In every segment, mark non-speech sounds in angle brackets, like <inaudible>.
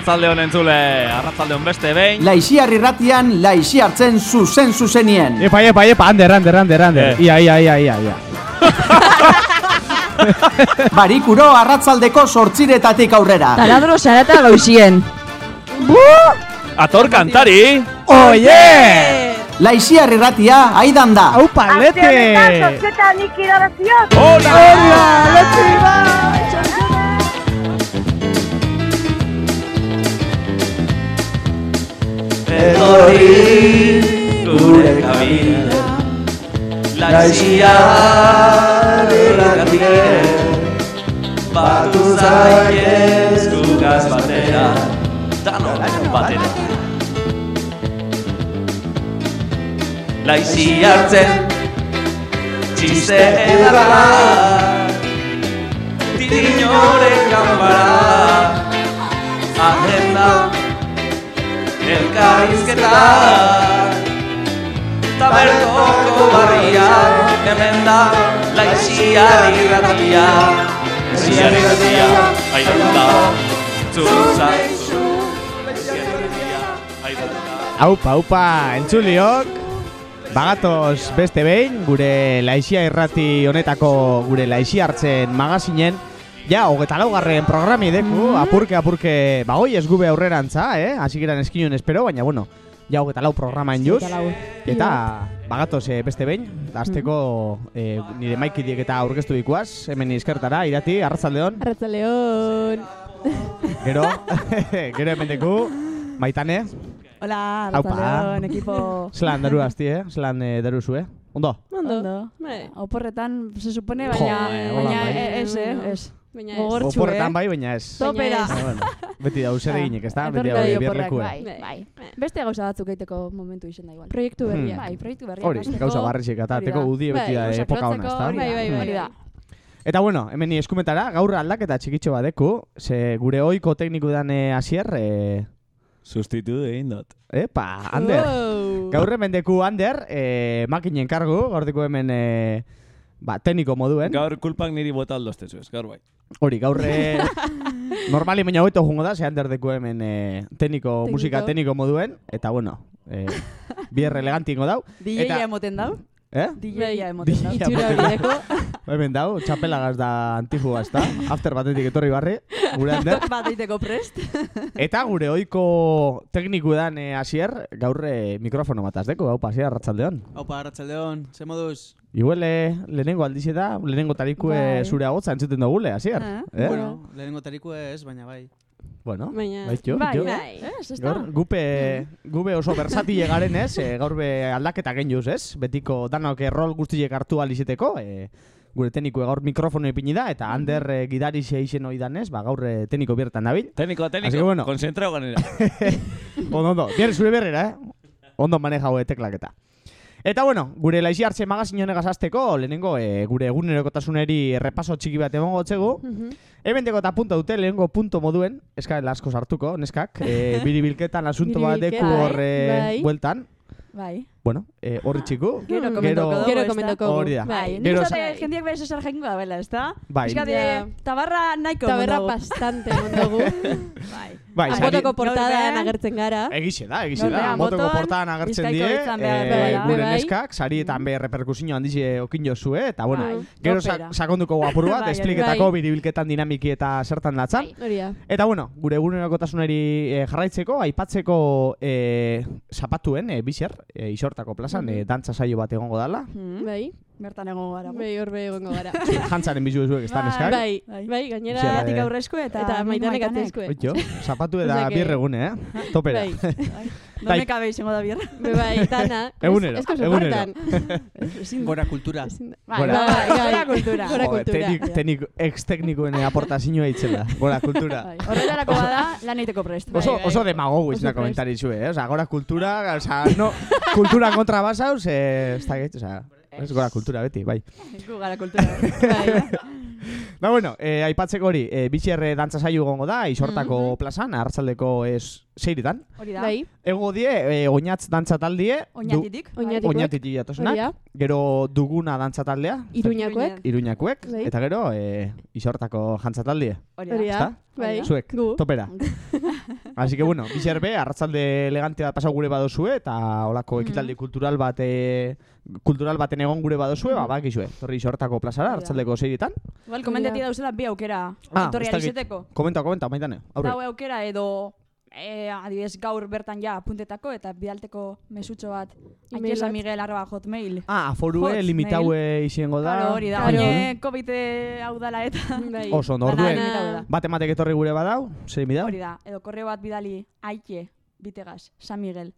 Arratzalde honen zule, arratzalde hon beste behin. Laixiar irratian, laixi hartzen zuzen zuzenien. Epa, epa, epa, ander, ander, ander, ander. Eh. Ia, ia, ia, ia, ia. <laughs> Barikuro arratzaldeko sortziretatik aurrera. Taladro sarata gauzien. Ator kantari! Oie! Oh, yeah! Laixiar irratia, aidan da! Hau palete! Azte honetan, nik irabazioz! Hola! Hola! Hola! Etorri gure kabina Laizia erratike Batu zaitez gugaz batera. Danon batera. Laizi hartzen Txiste edarra Tiriñoren kanbara Agenda elkarrizketa Tabertoko barria hemen da Laizia irratia Laizia irratia Aidan da da Aupa, aupa, entzuliok. Bagatoz beste behin, gure laixia irrati honetako gure laixia hartzen magazinen Ja, hogeta laugarren programi deku, apurke, apurke, ba hoi ez gube aurrerantza, eh? Hasi giran eskinuen espero, baina bueno, ja hogeta lau programa juz. Eta bagatoz eh, beste behin, azteko eh, nire maikidiek eta aurkeztu dikuaz, hemen izkertara, irati, arratzaldeon, Arratzaleon. gero, <laughs> <laughs> gero hemen deku, maitane, Hola, Aupa. Arratzaleon, ekipo. zelan daru azti, eh? Zelan eh, daru zu, eh? Ondo? Ondo. Bai. Oporretan, se supone, Jo, baina, eh, hola, baina bai. eh, ez, eh, ez. Baina ez. Gogortxu, Oporretan eh? bai, baina ez. Topera. Beti da zer eginek, ez da? Beti Etorriko hau dio bierleku, porrak, eh? bai, Bai. bai. Beste gauza batzuk egiteko momentu izen da igual. Proiektu berria. Hmm. Bai, proiektu berriak Hori, gauza barrizek eta teko da. udie beti Bai, da epoka hona, ez da? da, Bai, bai, bai. hori da. Eta bueno, hemen ni eskumetara, gaur aldaketa txikitxo badeku, ze gure oiko tekniku dan eh, asier, eh, Sustitu egin dut epa, Ander. Wow. Gaur hemen deku Ander, eh, makinen kargu, gaur deku hemen, eh, ba, tekniko moduen. Gaur kulpak niri bota aldoztezu ez, gaur bai Hori, gaur eh, <laughs> normali baina hobeto jungo da, ze Ander deku hemen eh, tekniko, musika tekniko moduen, eta bueno, eh, <laughs> bier elegantingo dau. DJ-a Eta- emoten dau. Eh? DJ-a emoten dau. Itxura bideko. Hemen dau, txapelagaz da antifua, ez da? After batetik etorri barri, gure <laughs> Ander. Bat prest. Eta gure oiko tekniku dan eh, asier, gaur eh, mikrofono bat azdeko, hau pasier arratzaldeon. Aupa, Arratxaldeon, ze moduz? Igual eh, lehenengo aldize da, lehenengo tarikue Bai. zure agotza entzuten dugule, asier. Ah, eh? Bueno, lehenengo tariku ez, baina bai. bueno, Baina- baitxo, Bai, jo. bai. Ez, ez da. Gaur, gupe, gupe oso bersatile garen ez, eh, gaur be aldaketa genjuz ez, betiko danok errol guztiek hartu alizeteko, eh, gure tekniko gaur mikrofono ipini da, eta Ander eh, gidari izen hoi danez, ba, gaur eh, tekniko biertan dabil. Tekniko, Así que tekniko, bueno. konzentrau ganera <laughs> Ondo, ondo. Bier, zure berrera, eh? Ondo manejau teklaketa. Eta bueno, gure laixi hartze magazin honegaz azteko, lehenengo e, gure egunerokotasuneri errepaso txiki bat emongo txegu. Mhm. Hemen deko eta punto dute, lehenengo punto moduen, eskaela asko sartuko, neskak, e, <laughs> biribilketan asunto bat deku horre bai. bueltan. Bai. Bueno, e, horri txiku. Gero komentoko dugu, Gero komentoko Hori da. Bai, nik Gero uste sa- jendiak behar esar jengo da bela, ezta? Bai. Pixkat, Ja. eh, tabarra nahiko Taberra eman bastante mondogu. <laughs> Bai. Bai, sari- Motoko portadan Gaur agertzen gara. Egixe da, egixe da. beha, Motoko portaan agertzen bizkaiko die, izan behar eh, dela. gure Bai. neskak, sarietan be reperkusio handize okin jozue, eta bueno, Bai, gero topera. sa sakonduko guapur bat, <laughs> Bai, espliketako bai. biribilketan dinamiki eta zertan datzan. Hori da. Eta bueno, gure egunerokotasunari eh, jarraitzeko, aipatzeko eh, zapatuen, eh, biser, eh, isortako plazan, eh, dantza saio bat egongo dala. Hmm, Bai. Bertan egongo gara. Bai, horbe egongo gara. <laughs> Jantzaren bizu ezuek, ez da neskak? Bai, Bai. bai, gainera. Zeratik eh, aurrezko eta... Eta maitanek atzezkoe. Oitxo, <laughs> zapatu eda birregune, eh? Topera. Bai, <laughs> Done kabe izango da bierra. be bai, dana. Egunero, egunero. Gora kultura. Da- Bai, Gora. bai, Bai, gora bai. kultura. Gora kultura. teknik- teknik- ex-teknikoen aportazioa itzela, gora kultura. Bai, Horretarako bada, lan egiteko prest. Oso, bai. oso demagogu Oso komentari zue, eh? Osa, gora kultura, osa, no, kultura kontra basauz, eh, ez da gaitz, osa, ez gora kultura beti, bai. Gu gara kultura. Bai. Da, bueno, eh, aipatzeko hori, eh, bitxerre dantza saio gongo da, isortako plazan, hartzaldeko ez seiritan. Hori da. Bai, Ego die, eh, oinatz dantza taldie, oinatitik hori jatosenak, da. gero duguna dantza taldea, Iruñakoek. iruñakuek, Bai. eta gero, eh, isortako jantza taldie. Hori da. Bai. Zuek, Gu. topera. <laughs> Así que bueno, bizerbe, arratzalde elegante bat pasau gure badozue, eta olako ekitaldi kultural bat, eh, kultural baten egon gure badozue, ba, bakizue. Torri isortako plazara, arratzaldeko seiritan. Igual, komendati dauzela bi aukera. Ah, dakit. alizeteko. Komenta, komenta, maitane, aurre. Dau aukera edo e, adibidez gaur bertan ja apuntetako eta bidalteko mesutxo bat Aiesa. Miguel arroba hotmail. Ah, aforue Hotmail. limitaue izango da. Claro, hori da, Claro. oine COVID hau dala eta Bai. Oso, ondo, orduen, bat ematek etorri gure badau, zer mi dau? hori da, edo korreo bat bidali aike bitegas, San Miguel.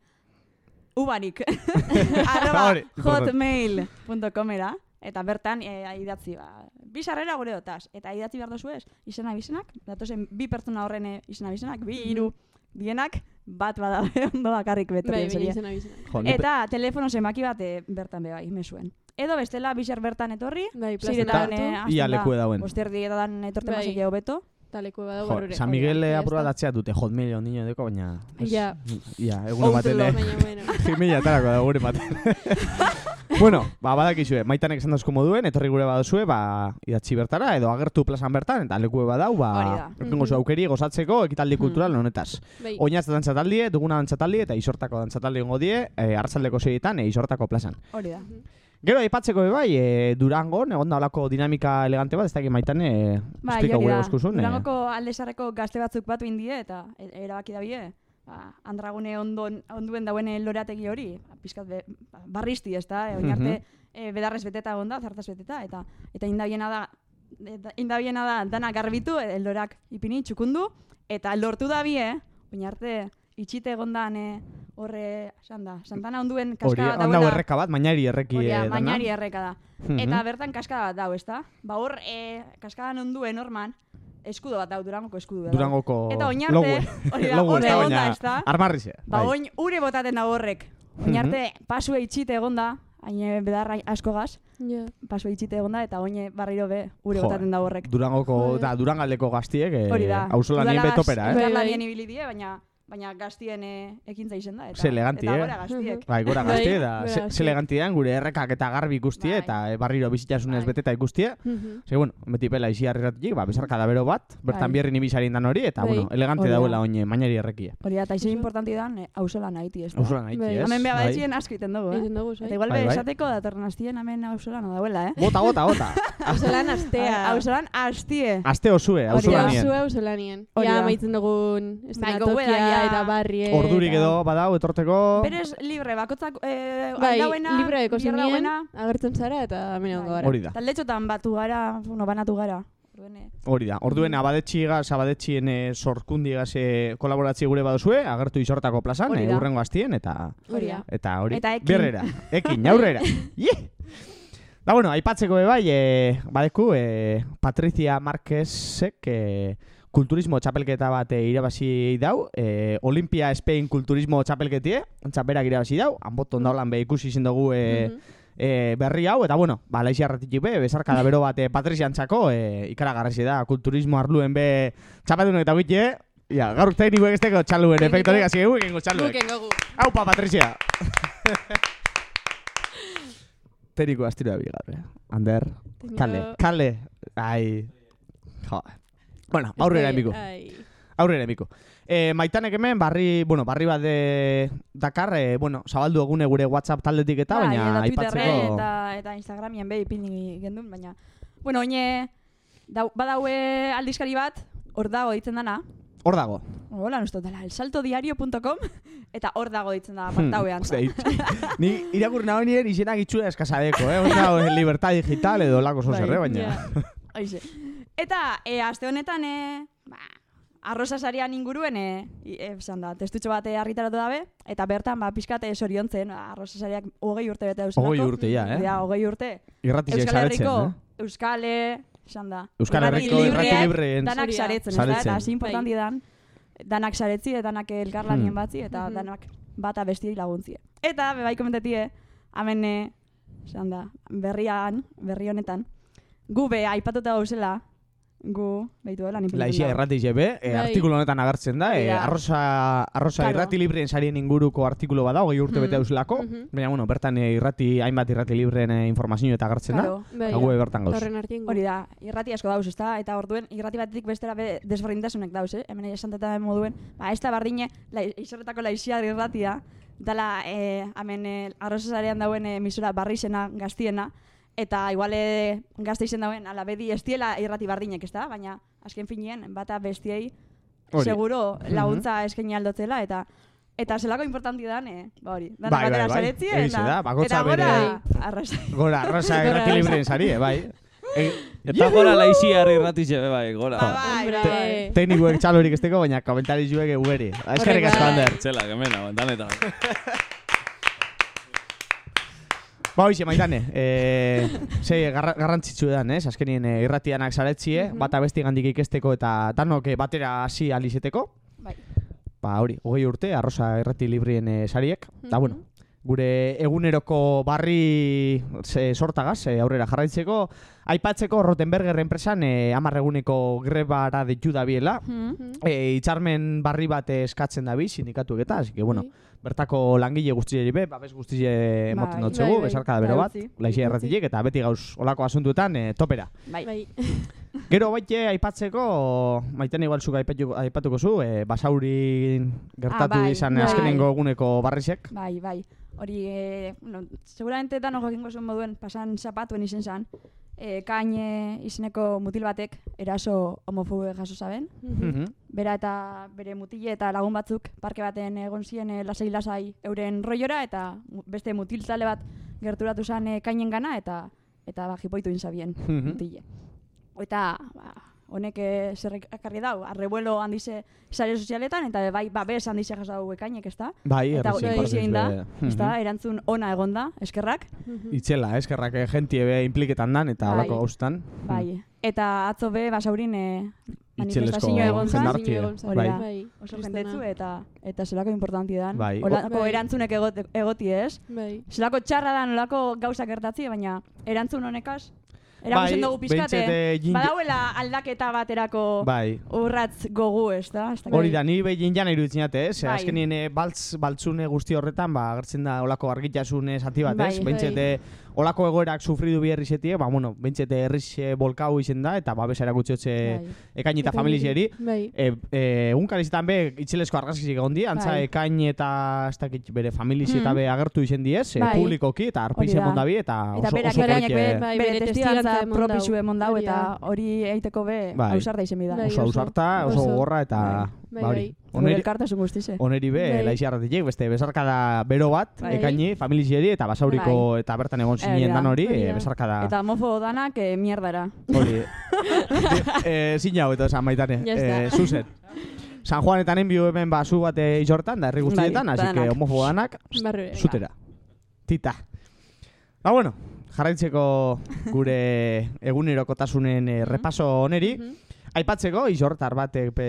Ubarik. <laughs> arroba hotmail.comera eta bertan e, idatzi ba, bi sarrera gure dotaz. Eta idatzi behar dozu ez, izena bizenak, datozen bi pertsona horren eh, izena bizenak, bi hiru dienak, bat badabe <laughs> ondo bakarrik bete. Bai, izena ni pe- Eta telefono zenbaki bat bertan be bai, mesuen. Edo bestela biser bertan etorri, Bai, ziretan hartu. eh, hasten Ia leku dauen. Bosterdi eta dan etorten Bai. bai. Badago Jo, barrure. San Miguel eh, aprobatzea dute hotmail ondino deko, baina... Ja. Ja, egun ematen, eh? Bueno. <laughs> Gimila atarako da gure ematen. <laughs> bueno, ba, badakizue, maitanek esan dazko moduen, etorri gure baduzue, ba, idatzi bertara, edo agertu plazan bertan, eta leku badau, ba, da. eukengo zu aukeri gozatzeko ekitaldi kultural honetaz. Bai. Oinaz dantzataldie, duguna dantzataldie, eta isortako dantzataldie ongo die, e, arratzaldeko seietan, e, isortako plazan. Hori da. Gero aipatzeko bai, e, Durangon, egon da olako dinamika elegante bat, ez dakit maitane, e, esplika hori gure da. boskuzun. E, Durangoko aldezarreko gazte batzuk batu indie eta e- erabaki dabie. Ba, andragune ondon, onduen dauen lorategi hori, ba, pizkat be, ba, barrizti ez da, e, oin arte e, bedarrez beteta egon da, zartaz beteta, eta eta indabiena da, eta indabiena da dana garbitu, e, lorak ipini, txukundu, eta lortu da bie, oin arte itxite egondan horre, esan da, Santana onduen Hori, kaskada handa erreka bat, mainari erreki Hori da, e, dana. mainari erreka da. Mhm. Eta bertan kaskada bat dau, ezta? Ba hor, e, kaskadan onduen orman, eskudo bat dau, Durangoko eskudo bat dau. Durangoko Eta oin arte, logoe. hori da, hor ez da, egon da, baina ezta? Armarrize. Ba bai. oin ure botaten da horrek. Oin arte, pasue itxite egon da, hain bedarra asko gaz, Ja. pasue itxite egon da, eta oin barriro be, ure Jo, botaten da horrek. Durangoko, da, Durangaldeko gaztiek, e, Hori da. auzolanien Udalaz- betopera, eh? Bai, bai. Ibili die, baina baina gaztien e, ekintza izen da. Eta, Ze eleganti, eta eh? gora gaztiek. Bai, gora Bai, gaztie, da, ze, ze eleganti den, gure errekak eta garbi ikustie, Bai. eta e, barriro bizitasunez Bai. beteta ikustie. Mhm. Ze, bueno, beti pela isi harriratik, ba, bezarka da bero bat, bertan Bai. bierrin ibizarien dan hori, eta, Bai. bueno, elegante da. dauela oin mainari errekie. Hori da, eta izen Oso. importanti dan, e, auzolan haiti, ez da. Haiti, Bai. ez? Hemen beha badetxien asko iten dugu, eh? Eta igual Bai, bai. esateko datorren astien hemen auzolan dagoela, eh? Bota, bota, bota. <laughs> Auzolan astea. Auzolan astie. Aste osue, da. auzolanien. Zue auzolanien. Hori Ja, da. maitzen dugun estenatokia ja. Eta barrie. Ordurik edo badau, etorteko... Berez libre, bakotzak eh, Bai, aldauena, libre eko bihar zenien, dauena. agertzen zara eta hemen ongo Bai. gara. Hori da. Taldetxotan batu gara, bueno, banatu gara. Orduen, eh, Hori da, orduen abadetxigaz, abadetxien e, sorkundigaz e, kolaboratzi gure baduzue, agertu izortako plazan, e, da. urrengo astien, eta Hori eta hori, Eta ekin. berrera, ekin, aurrera. <laughs> Ie! Da, bueno, aipatzeko bai, e, badeku, e, Patricia Marquezek e, kulturismo txapelketa bat e, irabazi dau, e, Olimpia Spain kulturismo txapelketie, txaperak irabazi dau, hanboton daulan be ikusi izin dugu e, Mhm. e, berri hau, eta bueno, ba, laixi arretik be, bezarka da bero bat e, Patriziantzako, e, ikaragarrezi da, kulturismo arluen be txapetunek eta bitie, ja, gaur teknikoek ez teko txaluen efektorik, hasi egu egingo txaluek. Guken gogu. Aupa, Patricia! <laughs> Teriko astiro da bigar, eh? Ander, kale, kale, ai, jo. Bueno, aurrera emiko, Ai. aurrera emiko. E, maitanek hemen, barri, bueno, barri bat de Dakar, e, bueno, zabaldu egune gure WhatsApp taldetik eta, bai, baina eta aipatzeko... eta, eta Instagramien be ipini gendun, baina... Bueno, oine, dau, badaue aldizkari bat, hor dago ditzen dana, Hor dago. hola, nusto dela, elsaltodiario.com, eta hor dago ditzen da, Hmm, apartauean. Ostia, <laughs> itx- Ni irakurri nago nien izenak itxura eskasadeko, eh? Osea, eh, libertad digital edo lako Bai, zozer, eh? Baina... Ja. Hoize. Eta, e, aste honetan, e, ba, arroza sarian inguruen, e, e, esan da, testutxo bat argitaratu dabe, eta bertan, ba, pixkate soriontzen, arroza sariak hogei urte bete dauzelako. Hogei urte ja, eh? Ja, hogei urte. Irratizek Euskal Herriko, eh? Euskale, esan da. Euskal Herriko irrati libreen Danak saretzen, ez da? Eta hasi importanti dan, danak saretzi, eta danak elkarlanien Hmm. batzi, eta Mhm. danak bata bestiei laguntzie. Eta, bebai komentetie, hemen, esan da, berrian, berri honetan, gu be aipatuta gauzela, gu, behitu dela, nipiltzen Laixia irrati jebe, e, Bai. artikulu honetan agertzen da, e, arroza Claro. irrati libreen sarien inguruko artikulu bada, hogei urte bete dauzulako, Mhm. baina, bueno, bertan e, irrati, hainbat irrati libreen e, informazio eta agertzen da, Claro, Bai. eta bertan gauz. Hori da, irrati asko dauz, ezta? Eta orduen, irrati batetik bestera be desberdintasunek dauz, eh? Hemen esanteta moduen, ba, ez da bardine, la, isorretako laixia irratia, dala, eh, hemen eh, arrozazarean dauen eh, emisora barrizena, gaztiena, eta igual eh, gazte izen dauen, ala bedi estiela irrati bardinek, ezta? Baina, azken finean, bata bestiei Hori. seguro Mhm. laguntza eskaini aldotzela, eta eta zelako importanti dan, eh? Ba hori, dana Bai, bai, batera bai. saretzi, Egize eta, da, eta gora bere- arrasai. Gora, arrosa errati <laughs> libreen sari, eh, bai. E, Eta gora laixiarri irratixe, be bai, gora. Bai, bai, bai. teknikoek txalorik esteko, baina komentari zuek ugeri. Eskerrik asko, Ander. Txela, gemena, bandanetan. <laughs> Ba, hoxe, maitane, e, ze garra, garrantzitsu edan, ez? Azkenien e, irratianak zaretzie, Mhm. bata besti gandik ikesteko eta danok eh, batera hasi alizeteko. Bai. Ba, hori, hogei urte, arrosa irrati librien e, sariek. Da, Mhm. bueno, gure eguneroko barri ze, sortagaz, e, aurrera jarraitzeko, aipatzeko Rotenberger enpresan e, amarreguneko grebara ditu da biela. Mhm. E, itxarmen barri bat eskatzen dabi, sindikatuek eta, así que, bueno, bertako langile guztieri be, babes guztie emoten Bai. dutxegu, Bai, bai. besarkada bero bat, Bai, utzi. laixia erratilek, eta beti gauz olako asuntuetan e, topera. Bai. Bai. <laughs> Gero baite aipatzeko, maiten igual zuk aipatuko, aipatuko zu, e, basauri gertatu Ah, bai, izan bai. azkenengo eguneko barrizek. Bai, bai. Hori, e, bueno, seguramente dano jakingo zuen moduen pasan zapatuen izen zan. E, kain e, izeneko mutil batek eraso homofobe jaso zaben. Mhm. Bera eta bere mutile eta lagun batzuk parke baten egon ziren e, lasai-lasai euren roiora eta beste mutiltzale bat gerturatu zen e, kainen gana eta eta ba, jipoitu inzabien Mhm. mutile. Eta ba, honek e, zer ekarri dau, arrebuelo handize sare sozialetan eta bai babes handize jaso dau ekainek, ezta? Bai, Eta hori egin da, be- ezta? Mhm. Erantzun ona egonda, eskerrak. Itzela, eskerrak eh, jentie be impliketan dan eta Bai. olako gauztan. Bai. Eta atzo be basaurin e, Itxelesko egon egon zan. Hori Bai. da. Bai. Oso jendetzu eta eta zelako importanti dan. Bai. Olako Bai. erantzunek egote, egoti ez. Bai. Zelako txarra da nolako gauzak gertatzi, baina erantzun honekaz. Erakusten Bai, dugu pizkate, behintzat, eh, jin- badauela aldaketa baterako Bai. urratz gogu ez da? Hori da, ni behin jana iruditzen jate, ez? Bai. Azkenien eh, baltz, baltzune guzti horretan, ba, agertzen da olako argitasune zati bat, ez? Bai. Bai. eh, olako egoerak sufridu bi herrizetie, ba, bueno, behintzat erriz eh, bolkau izen da, eta babesa erakutziotze Bai. ekain eta familizieri. Bai. E, e, egun karizetan be, itxelesko argazkizik egon di, antza Bai. ekain eta ez dakit bere familizi eta Mm. be agertu izen diez, e, Bai. publikoki, eta arpize da. mondabi, eta Eta oso, berak oso ekainek polit, be, eh, Bai, bere bere testigantza propisu dau. emon dau, Hori eta hori eiteko be Bai. ausarta izen bida. Bai, oso ausarta, oso gogorra, eta Bai, ba, bai. Oneri, elkartasun guztize. oneri be, Bai. laixi arratiek, beste besarkada bero bat, Bai. ekaini, familizieri, eta basauriko eta bertan egon zinen da. dan hori, e, da. besarkada Eta homofo danak eh, mierdara. hori. <laughs> e, Zin jau, eta esan baitane, e, zuzen. San Juanetan enbio hemen basu bat e, izortan, da herri guztietan, Bai, así que danak. zutera. Tita. Ba, bueno, jarraitzeko gure <laughs> egunerokotasunen e, repaso oneri, Mhm. Aipatzeko, izortar batek pe,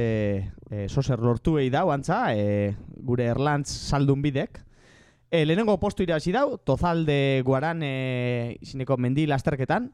e, soser lortu egi dau, antza, e, gure erlantz saldun bidek. E, lehenengo postu irabazi dau, tozalde guaran e, izineko mendi lasterketan.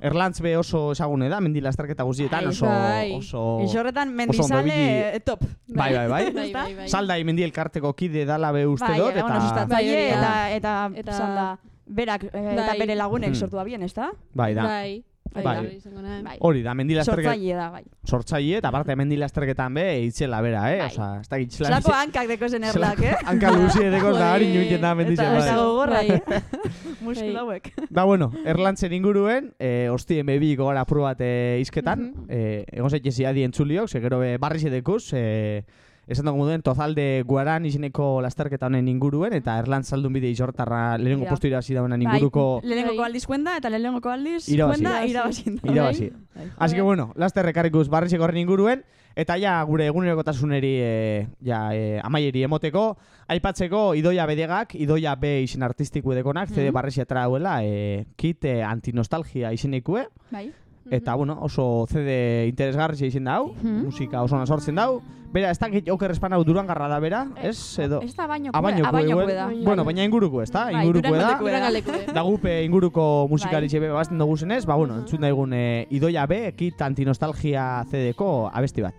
Erlantz be oso esagune da, mendi lasterketa guztietan, oso, bai. oso... Isorretan oso mendizale eh, top. Bai, bai, bai. <laughs> Bai, bai, bai. Saldai mendi elkarteko kide dala be uste Bai, dut, eta... Bai, eta, da. eta, Eta- da, berak eh, eta bere lagunek Hmm. sortu da bien, ezta? Bai, da. Bai. Bai. Bai. Bai. Bai. Hori da, mendi lasterketa... Sortzaile da, bai. Sortzaile, eta parte mendi lasterketan be, itzela bera, eh? Bai. Osa, ez da gitzela... Zelako hankak deko zen erlak, eh? Hanka luzi edeko da, hori Bai. inuiten da mendize, Eta, eta bai. gogorrak, Bai. eh? <laughs> Muskula hauek. Da, bueno, erlantzen inguruen, eh, ostien bebiko gara bat eh, izketan, Mhm. eh, egon zaitezi adi entzuliok, ze gero be, barri zedekuz, eh, esan dugu moduen, tozalde guaran izeneko lasterketa honen inguruen, eta erlantz saldun bide izortarra lehenengo Ja. postu irabazi inguruko Bai, lehenengoko Bai. aldiz kuenda eta lehenengoko aldiz Irabazi. kuenda irabazin da. irabazi. Bai. Así que bueno, laster rekarrikuz barri horren inguruen, eta ja gure egunerokotasuneri e, ja, e, amaieri emoteko, aipatzeko idoia bedegak, idoia B izen artistiku edekonak, CD Mhm. barri dauela, e, kit e, antinostalgia izenekue, Bai. Eta, bueno, oso CD interesgarri izen dau, Mhm. musika oso sortzen dau. Bera, ez dakit oker espanau durangarra da bera, Eh, ez? Edo... Ez da baino igual. da. Bai. Bueno, baina inguruko, ez da? Bai, Inguruko da. Leku, eh? Da gupe inguruko musikari Bai. bazten dugu zenez, ba, bueno, entzun daigun e, idoia be, kit antinostalgia CD-ko abesti bat.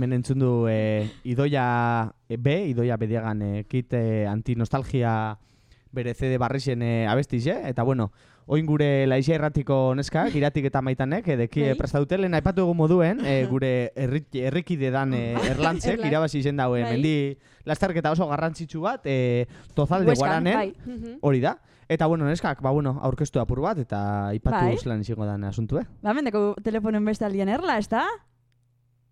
Hemen entzun du e, Idoia e, B, Idoia Bediagan e, kit e, antinostalgia bere CD barrixen e, abestiz, eh? Eta bueno, oin gure laixia erratiko neskak, iratik eta maitanek, edeki Bai. e, prestautelen, aipatu egun moduen, e, gure erri, errikide dan e, erlantzek, Erlan. irabazi izen daue, Bai. mendi lasterketa oso garrantzitsu bat, e, tozalde guaranen, hori da. Eta bueno, neskak, ba bueno, aurkeztu apur bat, eta aipatu Bai. zelan izango dan asuntu, eh? Ba, mendeko telefonen beste aldien erla, ez da?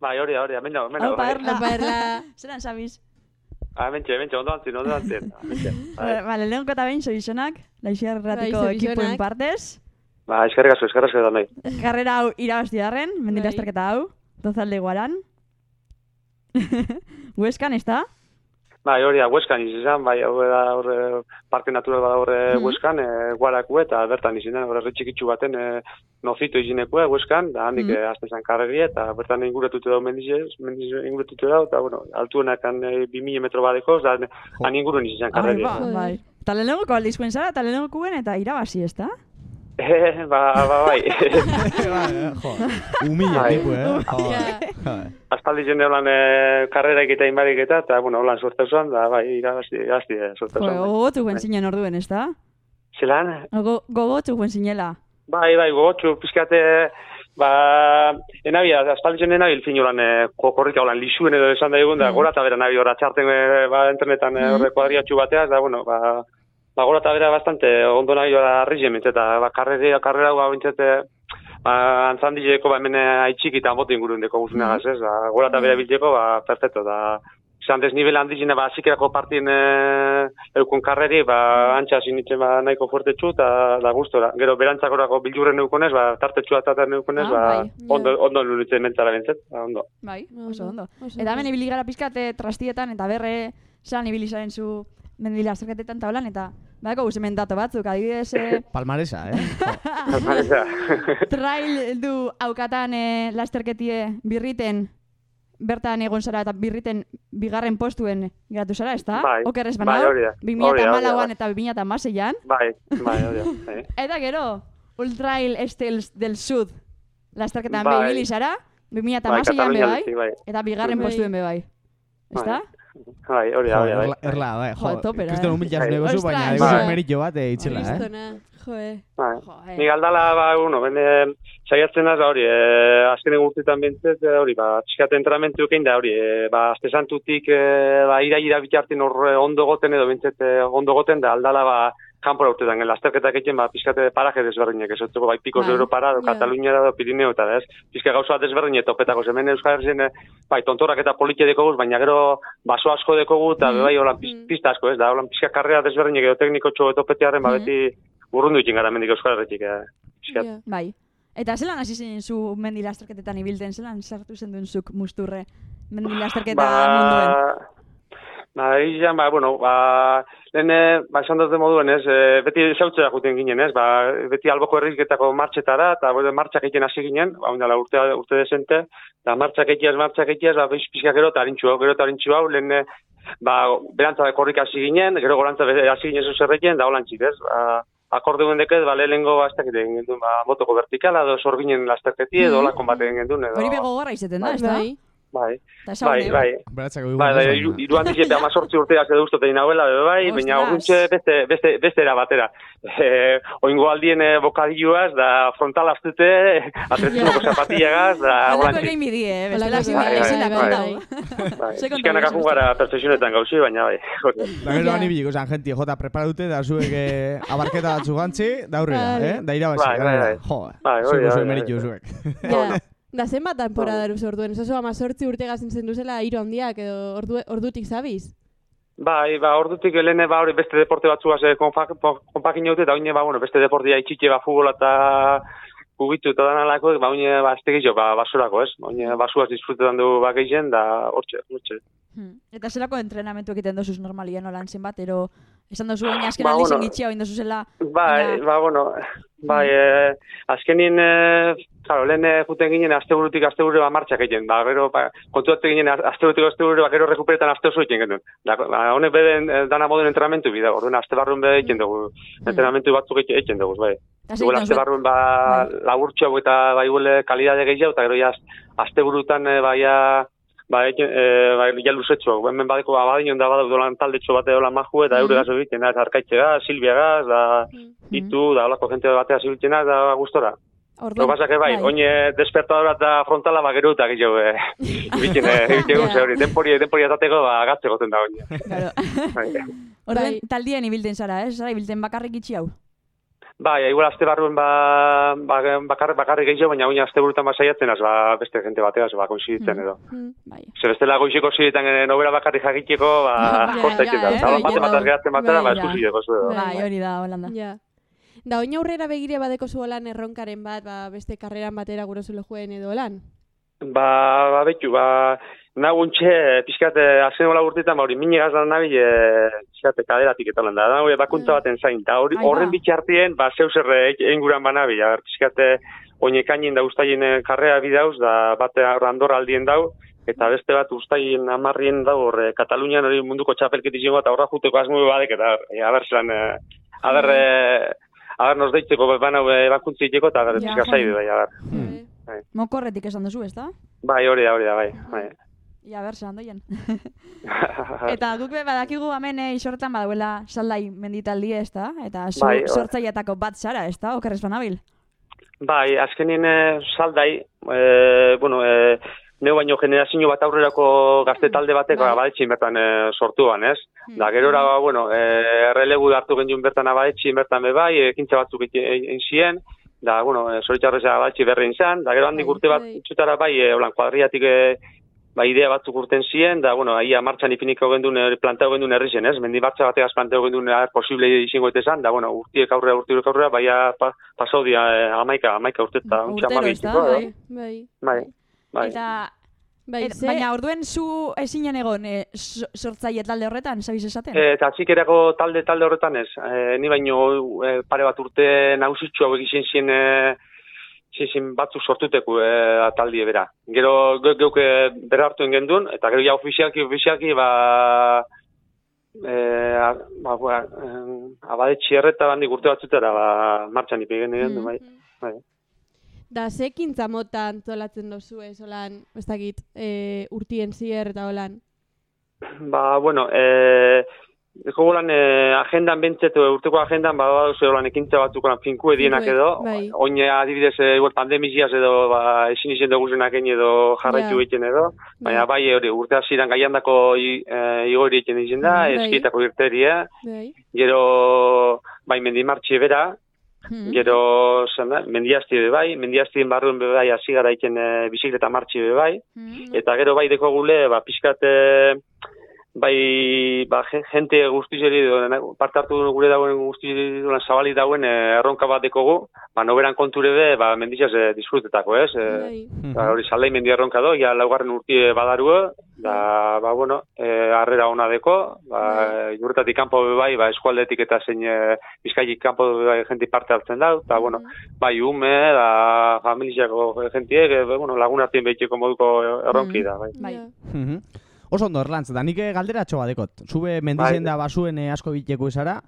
Bai, hori da, hori da, mendago, mendago. Aupa, bai. erla. Aupa, erla. Zeran sabiz? Ah, mentxe, mentxe, ondo antzin, ondo antzin. <laughs> Mentxe, bai. Vale, lehenko eta behin zoizonak, laixia erratiko Bai, ekipoen zorionak. partez. Ba, eskerrik asko, eskerrik asko da nahi. Karrera hau irabazti darren, Bai. mendilasterketa hau, dozalde guaran. <laughs> Hueskan, ez da? Bai, hori da, Hueskan izan, bai, hau da, horre, parke natural bada horre Mhm. Hueskan, e, guaraku eta bertan izan, horre retxikitzu baten e, nozito izinekue Hueskan, da handik mm. azte zan karreri, eta bertan inguretute dau mendizez, mendiz inguretute dau, eta, bueno, altuenakan e, 2000 metro badekoz, da, han inguruen izan Ai, karreri. ba, bai. Eta lehenengoko aldizkoen zara, eta lehenengoko eta irabazi, ez da? Eh, ba, ba, bai. jo, humilla <laughs> Bai. tipu, eh? Jo, Ja. jo. Aspaldi jende holan e, karrera egita inbarik eta, eta, bueno, holan sorte zuan, da, bai, irabazi, irabazi, e, sorte zuan. bai. gogotu guen zinen orduen, ez da? Zelan? Go, gogotu guen zinela. Bai, bai, gogotxu, pizkate, ba, enabia, aspaldi zen enabil fin holan, e, korrika holan, lisuen edo esan da egun, da, Mm. gora eta bera nabi horra txarten, e, ba, internetan Mm. horre kuadriatxu bateaz, da, bueno, ba, ba, gora eta bera bastante ondo nahi horra arrizien eta, ba, karrera, karrera hau bintzete, ba, antzandileko, ba, hemen haitxik eta motu inguruen deko guzunagaz, ez, ba, gora eta bera biltzeko, ba, perfecto, da, izan desnivel handizina, ba, zikerako partien e, eukon karreri, ba, antxa sinitzen, ba, nahiko fuertetxu, eta da gustora. Gero, berantzakorako bildurren eukonez, ba, tartetxu eta eukonez, Ah, ba, bai. ondo, ondo lunitzen mentzara bentzet, ba, ondo. Bai, Ondo, oso ondo. oso Eta ondo. hemen ibili gara pizkate trastietan, eta berre, zan ibili zaren zu mendila zerketetan taulan, eta badako guz hemen dato batzuk, adibidez, eh, <laughs> Palmaresa, eh? <laughs> Jo. <laughs> trail du haukatan eh, lasterketie birriten, bertan egon zara eta birriten bigarren postuen geratu zara, ez da? Bai, Oker ez bai, banau, hori da, 2000 hori da, hori da, an bai. eta 2000 an Bai, bai, hori da, bai. Eta gero, Ultrail Estels del Sud, lasterketan Bai. bai. ibili zara, 2000 Bai, bai, bai. eta bigarren Bai. postuen be bai. Ez da? Bai, hori da, Jo, hori da, bai. erla, bai, jo. Topera, Kriston eh? humiltasun Bai. egozu, baina egozu Bai. meritxo bat eh, itzela, eh? Kristona, joe. Bai. Ni galdala, ba, uno, ben, eh, saiatzen naz, ba, hori, eh, azkenen urtetan bintzet, eh, hori, ba, txikate entrenamentu ekin da, hori, eh, ba, azte santutik, eh, ba, ira ira bitartin hor eh, ondo goten edo bintzet eh, ondo goten da, aldala, ba, kanpora urtetan, lasterketak egiten, ba, pizkate paraje desberdinak, ez otzeko, bai, pikos Bai. Europara, edo Ja. Katalunia da, edo Pirineo, eta ez, pizka gauza bat desberdinak topetako, hemen Euskal Herrien, eh, bai, tontorak eta politia dekoguz, baina gero baso asko dekogu, eta Mhm. bai, holan, Mhm. pista asko, ez da, holan, pizka karrera desberdinak edo tekniko txo topetearen, ba, beti, urrundu ikin gara mendik Euskal Herretik, eh. Bai. Eta zelan hasi zen zu mendi lasterketetan ibilten, zelan sartu zen duen zuk musturre mendi lasterketa munduen? Ba, ba, izan, ba, bueno, ba, lehen, eh, ba, esan dut moduen, ez, e, beti zautzera juten ginen, ez, ba, beti alboko herriketako martxetara, eta bueno, martxak egiten hasi ginen, ba, ondala, urte, urte desente, eta martxak egiteaz, martxak egiteaz, ba, biz pizka gero eta harintxu hau, gero eta harintxu hau, lehen, eh, ba, berantza korrik hasi ginen, gero gorantza hasi ginen zuzerrekin, da holantzik, ez, ba, akorde duen dekez, ba, lehenengo, ba, dakit egin gendun, ba, motoko vertikala, edo sorbinen lasterketi, edo Mhm. hola konbate egin gendun, edo... Hori bego gorra izeten da, ez da? Bai. Bai, bai, bai. Beratzako Bai, bai, iru, iru handiz eta amazortzi urteak edo ustote inauela, bai, bai, baina Ostras. orduntxe beste, beste, beste era batera. <laughs> E, oingo aldien eh, bokadilloaz, da frontal aztute, <laughs> atrezinoko zapatillagaz, da... Holantxe. egin bidi, eh? Ezin egin da- bidi, bai. Bai, <laughs> ez akun gara perfekzionetan gauzi, baina bai. hori. Da gero Ja. bani biliko zan, gente, jota, prepara dute, da zuek eh, abarketa batzu gantzi, da aurrera, Bai. eh? Da irabazi, Bai, bai, bai. jo, Bai, hori zuek emeritu hori zuek. Da, zenbat temporada duz orduen? Oso amazortzi urte gazin zen duzela hiru handiak edo ordu, ordutik zabiz? Bai, ba, ordutik lehene, ba, hori beste deporte batzuaz eh, konpak, konpakin jaute, eta oine, ba, bueno, beste deportia itxitxe, ba, futbola eta kugitu eta danalako, ba, oine, ba, azte gehiago, ba, basurako, ez? Oine, basuaz disfrutetan du, ba, gehien, da, hortxe, hortxe. Hmm. Eta zelako entrenamentu egiten dozuz normalien olan zenbat, ero Esan duzu, oin azken Ba, bueno. gitxia, oin zela. Bai, ba, bueno, bai, e, azkenin, e, claro, lehen e, juten ginen asteburutik asteburu ba martxak egiten, ba, gero, ba, kontuatzen ginen asteburutik asteburu, ba, gero rekuperetan aste oso egiten genuen. Da, ba, honek beden, e, dana moden entrenamentu bida, orduan aste barruen bede egiten dugu, entrenamentu batzuk egiten- dugu, bai. Dugu aste barruen, ba, laburtxo hau eta, ba, iguele kalidade gehiago, eta gero ja, aste burutan, e, ba, e, ba, ja luzetxo, hemen badeko, ba, badinon da, badau dolan taldetxo bate dolan maju, eta eure gazo egiten, da, eta arkaitxe da, Silvia gaz, da, da, holako jente batea zibiltzen da, da, gustora. Orduan, Lo pasa que bai, oin eh, despertadora eta frontala ba gero eta gehiago, eh, <laughs> ibitzen, eh, yeah. hori, denpori, denpori atateko, ba, gatze goten da oin. Claro. <laughs> Bai. Orduan, taldien ibilten zara, ez? Zara, ibilten bakarrik itxi hau. Bai, igual aste barruen ba, ba, bakar, bakarrik gehiago, baina oin aste burutan basaiatzen az, ba, beste gente bateaz, ba, konsiditzen edo. Bai. Ze bestela goiziko ziretan eh, nobera bakarrik jakiteko, ba, kosta da. eh, Eta bate ja, bat geratzen batera, ba, bai, eskusideko zuen. Bai, hori da, Holanda. Ja. Da, oin aurrera begire badeko zuolan erronkaren bat, ba, beste karreran batera gure zulo juen edo lan. Ba, ba, betu, ba, naguntxe, pixkat, azen hola urtetan, ba, hori, mini gazdan nabil, e, pixkat, kaderatik eta landa, da, hori, bakuntza baten zain, eta hori, ba. horren bitxartien, ba, zeu zer egin guran banabil, ber, pixkat, oinekainin da ustaien eh, karrea bidauz, da, bate andor aldien dau, eta beste bat ustaien amarrien dau, hor, eh, Katalunian hori munduko txapelket izango, eta horra juteko asmo badek, eta, e, aber, zelan, e, aber, e, aber, nos deitzeko, bana, e, bakuntzi iteko, eta, aber, Ja, pixka zaidu, jo. bai, aber. Bai. Mokorretik esan duzu, ez da? Bai, hori da, hori da, bai, bai. Ja, ber, zelan doien. <laughs> Eta guk be badakigu hemen eh, isorretan badauela saldai menditaldi, ez da? Eta zu Bai, sortzaietako bat zara, ez da? Okerrez banabil. Bai, azkenien e, saldai, e, bueno, e, neu baino generazio bat aurrerako gazte talde bateko bai. abadetxin bertan e, sortuan, ez? Da, gerora, ba, bueno, e, errelegu hartu genuen bertan abadetxin bertan be bai, ekintza batzuk egin ziren, da, bueno, e, zoritxarrez abadetxi berrein zan, da, gero handik urte bat txutara bai, e, holan, kuadriatik e, ba, idea batzuk urten ziren, da, bueno, aia martxan ifiniko gendun, e, planteo gendun herri zen, ez? Mendi martxa bategaz planteo gendun er, posible izango etezan, da, bueno, urtiek aurrera, urtiek aurrera, baia pa, pasau dia e, amaika, amaika urte eta untxa Urtero, amabi ez da? txiko, edo. Bai. Bai. Bai, bai. Eta Bai, ze- baina orduen zu ezinen egon e, so- sortzaile talde horretan, zabiz esaten? E, eta txikerako talde talde horretan ez. E, ni baino e, pare bat urte nausitxu hauek izin zien e, zin batzuk sortuteku e, taldie bera. Gero ge- geuk e, bera hartuen gendun, eta gero ja ofizialki, ofizialki, ba, e, a, ba, ba, e, abadetxi erreta bandik urte batzutera, ba, martxan ipi genuen, bai. bai. Da, ze ekintza mota antolatzen dozu ez, holan, ez dakit, e, urtien zier eta holan. Ba, bueno, eh, Eko golan, eh, agendan bentzet, eh, urteko agendan, ba, baduzu holan ekintza batzuk lan finku edienak Finku, edo, bai. oin adibidez, eh, igual pandemiziaz edo, ba, ezin izen dugu edo jarraitu Ja. egiten edo, baina bai, hori, urte hasieran gaiandako i- eh, igori egiten izen da, Bai. eskietako irteria, Bai. gero, bai, mendimartxi bera, Hmm. gero, zen da, mendiazti be bai, mendiaztien barruen be bai, hasi gara iken e, bizikleta martxi be bai, eta gero bai deko gule, ba, pixkat, e, bai, ba, jente guztizeri, edo, parte hartu gure dauen guztizeri duan zabali dauen e, erronka bat dekogu, ba, noberan konture be, ba, mendizaz e, disfrutetako, ez? E, ba, hori salai mendi erronka do, ja laugarren urtie badarue, da, ba, bueno, e, harrera ona deko, ba, jurtatik kanpo be bai, ba, eskualdetik eta zein e, bizkaitik kanpo be bai jenti parte hartzen da, eta, bueno, bai, ume, da, familiako jentiek, e, bueno, lagun artien behiteko moduko erronki da, bai. Bai. Oso ondo, Erlantz, da nik eh, galderatxo badekot. Zube mendizen da basuen eh, asko biteko izara,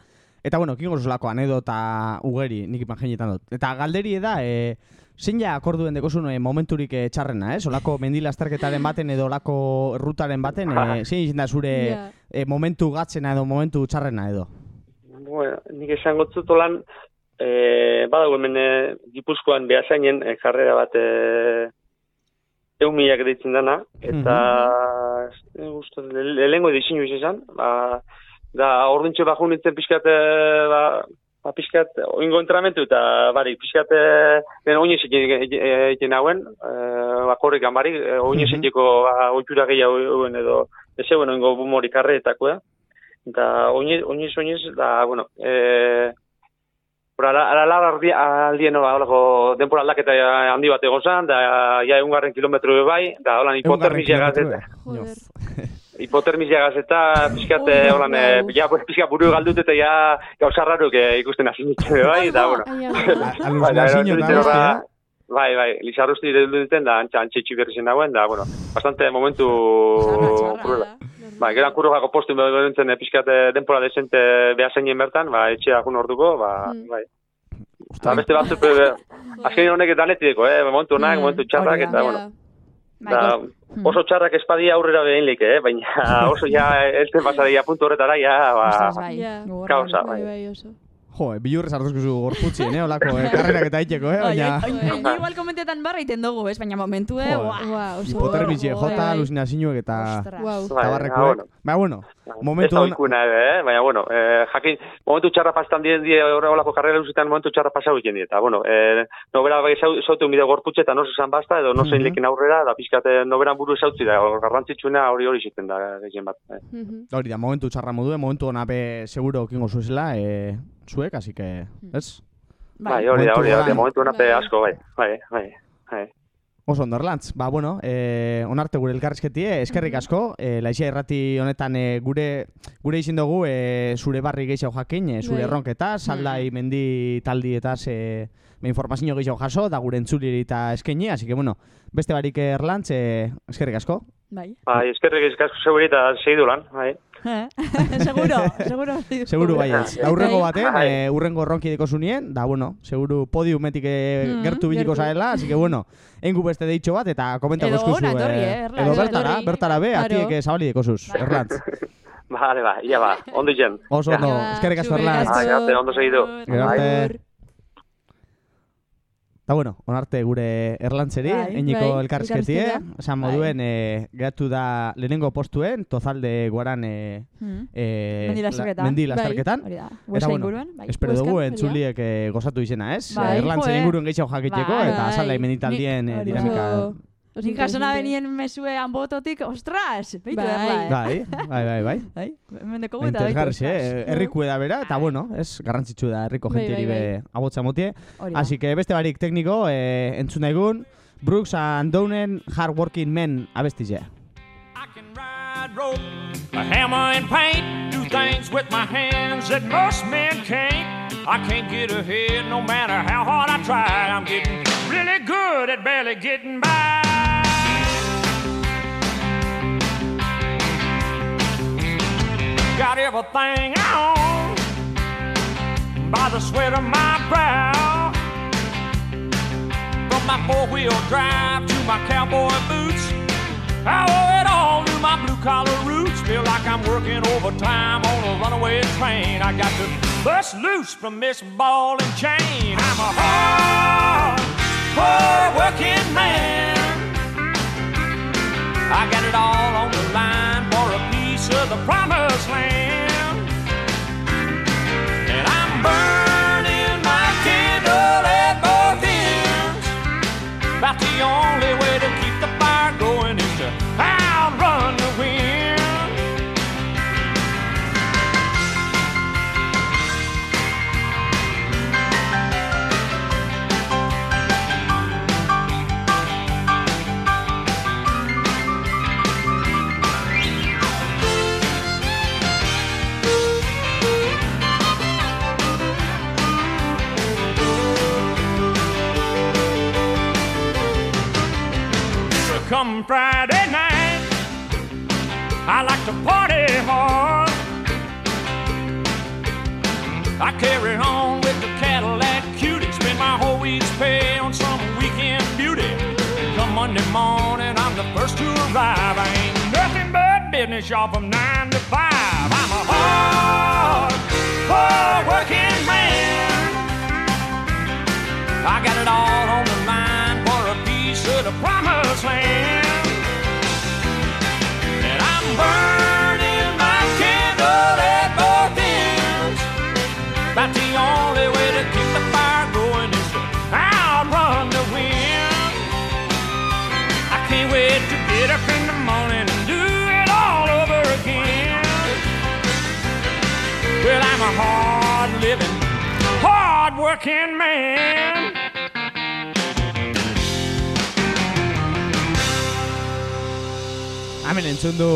eta bueno, kingo zuzulako anedota ugeri, nik imaginetan dut. Eta galderi da, e, zein ja akorduen dekozun e, momenturik e, txarrena, eh? Olako mendilasterketaren baten edo olako rutaren baten, e, <laughs> zein izan da zure Ja. e, momentu gatzena edo momentu txarrena edo? Bueno, nik esango zutolan, e, badago hemen e, Gipuzkoan behazainen e, jarrera bat e, eun milak deitzen dana, eta e, uste, le, lehengo edizinu izan, ba, da orduntxe bajun nintzen pixkat, e, ba, ba, pixkat, oingo entramentu eta bari, pixkat, den oinez egiten hauen, e, bakorrik amari, e, oinez Mhm. egiteko ba, oitura gehiago edo, ez euen oingo bumorik karreetakoa. Eta oinez, oinez, oinez, da, bueno, e, Hora, ala, ala, aldi, aldien, ba, holako, denpora aldaketa handi bat egon zan, da, ja, egungarren kilometro be bai, da, holan, hipotermia gazeta, <laughs> hipotermia gazeta, pixkat, eh, holan, eh, ja, pues, pixkat buru galdut eta ja, gauza raruk eh, ikusten hasi bai, da, bueno. <laughs> Bai, da, Eta eh? Bai, bai, Lizarrusti duten da, antxa, antxe txiberri zen dagoen, da, bueno, bastante momentu... Kurula. Bai, geran kurrogako postu berentzen pixkat eh, denpora desente beha zeinen bertan, ba, etxea jun orduko, ba, bai. Ba, beste be, <laughs> azken honek danetideko, eh, momentu onak, momentu txarrak, eta, bueno, da, oso txarrak espadia aurrera behin like, eh, baina <laughs> oso ja, elten pasaria puntu horretara, ja, ba, kausa, bai. Jo, bilurrez hartuzkuzu gorputzien, eh, olako, eh, karrerak eta iteko, eh, baina... Ni igual komentetan barra iten dugu, ez? Baina momentu, eh? Jo, Hipotermizie, Bai, jota, aluzinazioek eta... Wow. Bai, tabarrekuek. ah, bueno. Bueno, Ez momentu da hon... oikuna, eh, baina, bueno, eh, jakin, momentu txarra pastan dien die horrelako karrera usitan momentu txarra pasau egiten die, eta, bueno, eh, nobera bai zau- zautu mide gorputxe eta nosu zan basta, edo nosu Mhm. lekin aurrera, da pixkat eh, noberan buru zautzi da, garrantzitsuna hori hori ziten da, gehien bat. Eh. Hori da, momentu txarra modue, momentu hona be seguro kingo zuezela, eh, zuek, así que, ez? Bai, hori da, hori da, hori da, holan- momentu honape asko, bai, bai, bai, bai. Oso ondo, Erlantz. Ba, bueno, eh, onarte gure elkarrizketie, eskerrik asko, eh, laixia irrati honetan eh, gure gure izin dugu eh, zure barri gehiago jakin, eh, zure Bai. erronketaz, saldai mendi taldietaz eh, me informazio gehiago jaso, da gure entzuliri eta eskaini, así que, bueno, beste barik eh, Erlantz, eh, eskerrik asko. Bai. Bai, eskerrik eskasko zeuri eta segidu lan, bai. <laughs> seguro, seguro. Seguru baietz. Da urrengo Bai. baten, eh, urrengo erronki deko zunien, da, bueno, seguru podiumetik eh, Mhm, gertu biliko zaela, así que, bueno, engu beste deitxo bat, eta komentako Edo eskuzu. ona etorri, eh, Erlantz. edo Edo bertara, etorri. bertara be, Claro. atiek eh, zabali dekosuz, Erlantz. <laughs> Vale, ba, ia ba, ondo jen. Oso ondo, eskerrik asko Erlantz. Bai, arte, ondo segidu. Gero Da bueno, onarte gure erlantzeri, Bai, eñiko bai, elkarrizketie, esan moduen, eh, geratu da lehenengo postuen, tozalde guaran eh, Mhm. eh, Mendi la- lasterketan. Bai. Eta bueno, inguruan, bai. espero dugu entzuliek eh, gozatu izena, ez? Bai, Erlantzen inguruen gehiago jakiteko, Bai, eta bai. azalda menditaldien Ni- hori da. dinamika... Nik jasona benien mesue hanbototik, ostras, beitu Bai. erla, eh? Bai, bai, bai, bai. Bai, hemen dekogu eta baitu, Interesgarri, eh? ostras. Herriku da bera, eta bueno, ez garrantzitsu da herriko Bai, jenteri bai, be abotza motie. Así que beste barik tekniko, eh, entzun egun, Brooks and Downen Hard Working Men abestize. ride rope, a hammer and paint, do things with my hands that most men can't. I can't get ahead no matter how hard I try. I'm getting really good at barely getting by. Got everything I own by the sweat of my brow. From my four-wheel drive to my cowboy boots. I owe it all to my blue collar roots. Feel like I'm working overtime on a runaway train. I got to bust loose from this ball and chain. I'm a hard, hard working man. I got it all on the line the promised land. And I'm burning Friday night, I like to party hard. I carry on with the Cadillac cutie, spend my whole week's pay on some weekend beauty. Come Monday morning, I'm the first to arrive. I ain't nothing but business, y'all, from nine to five. I'm a hard, hard working man. I got it all on the line for a piece of the promised land. Burning my candle at both the only way to keep the fire going is to outrun the wind. I can't wait to get up in the morning and do it all over again. Well, I'm a hard living, hard working man. Hemen entzun du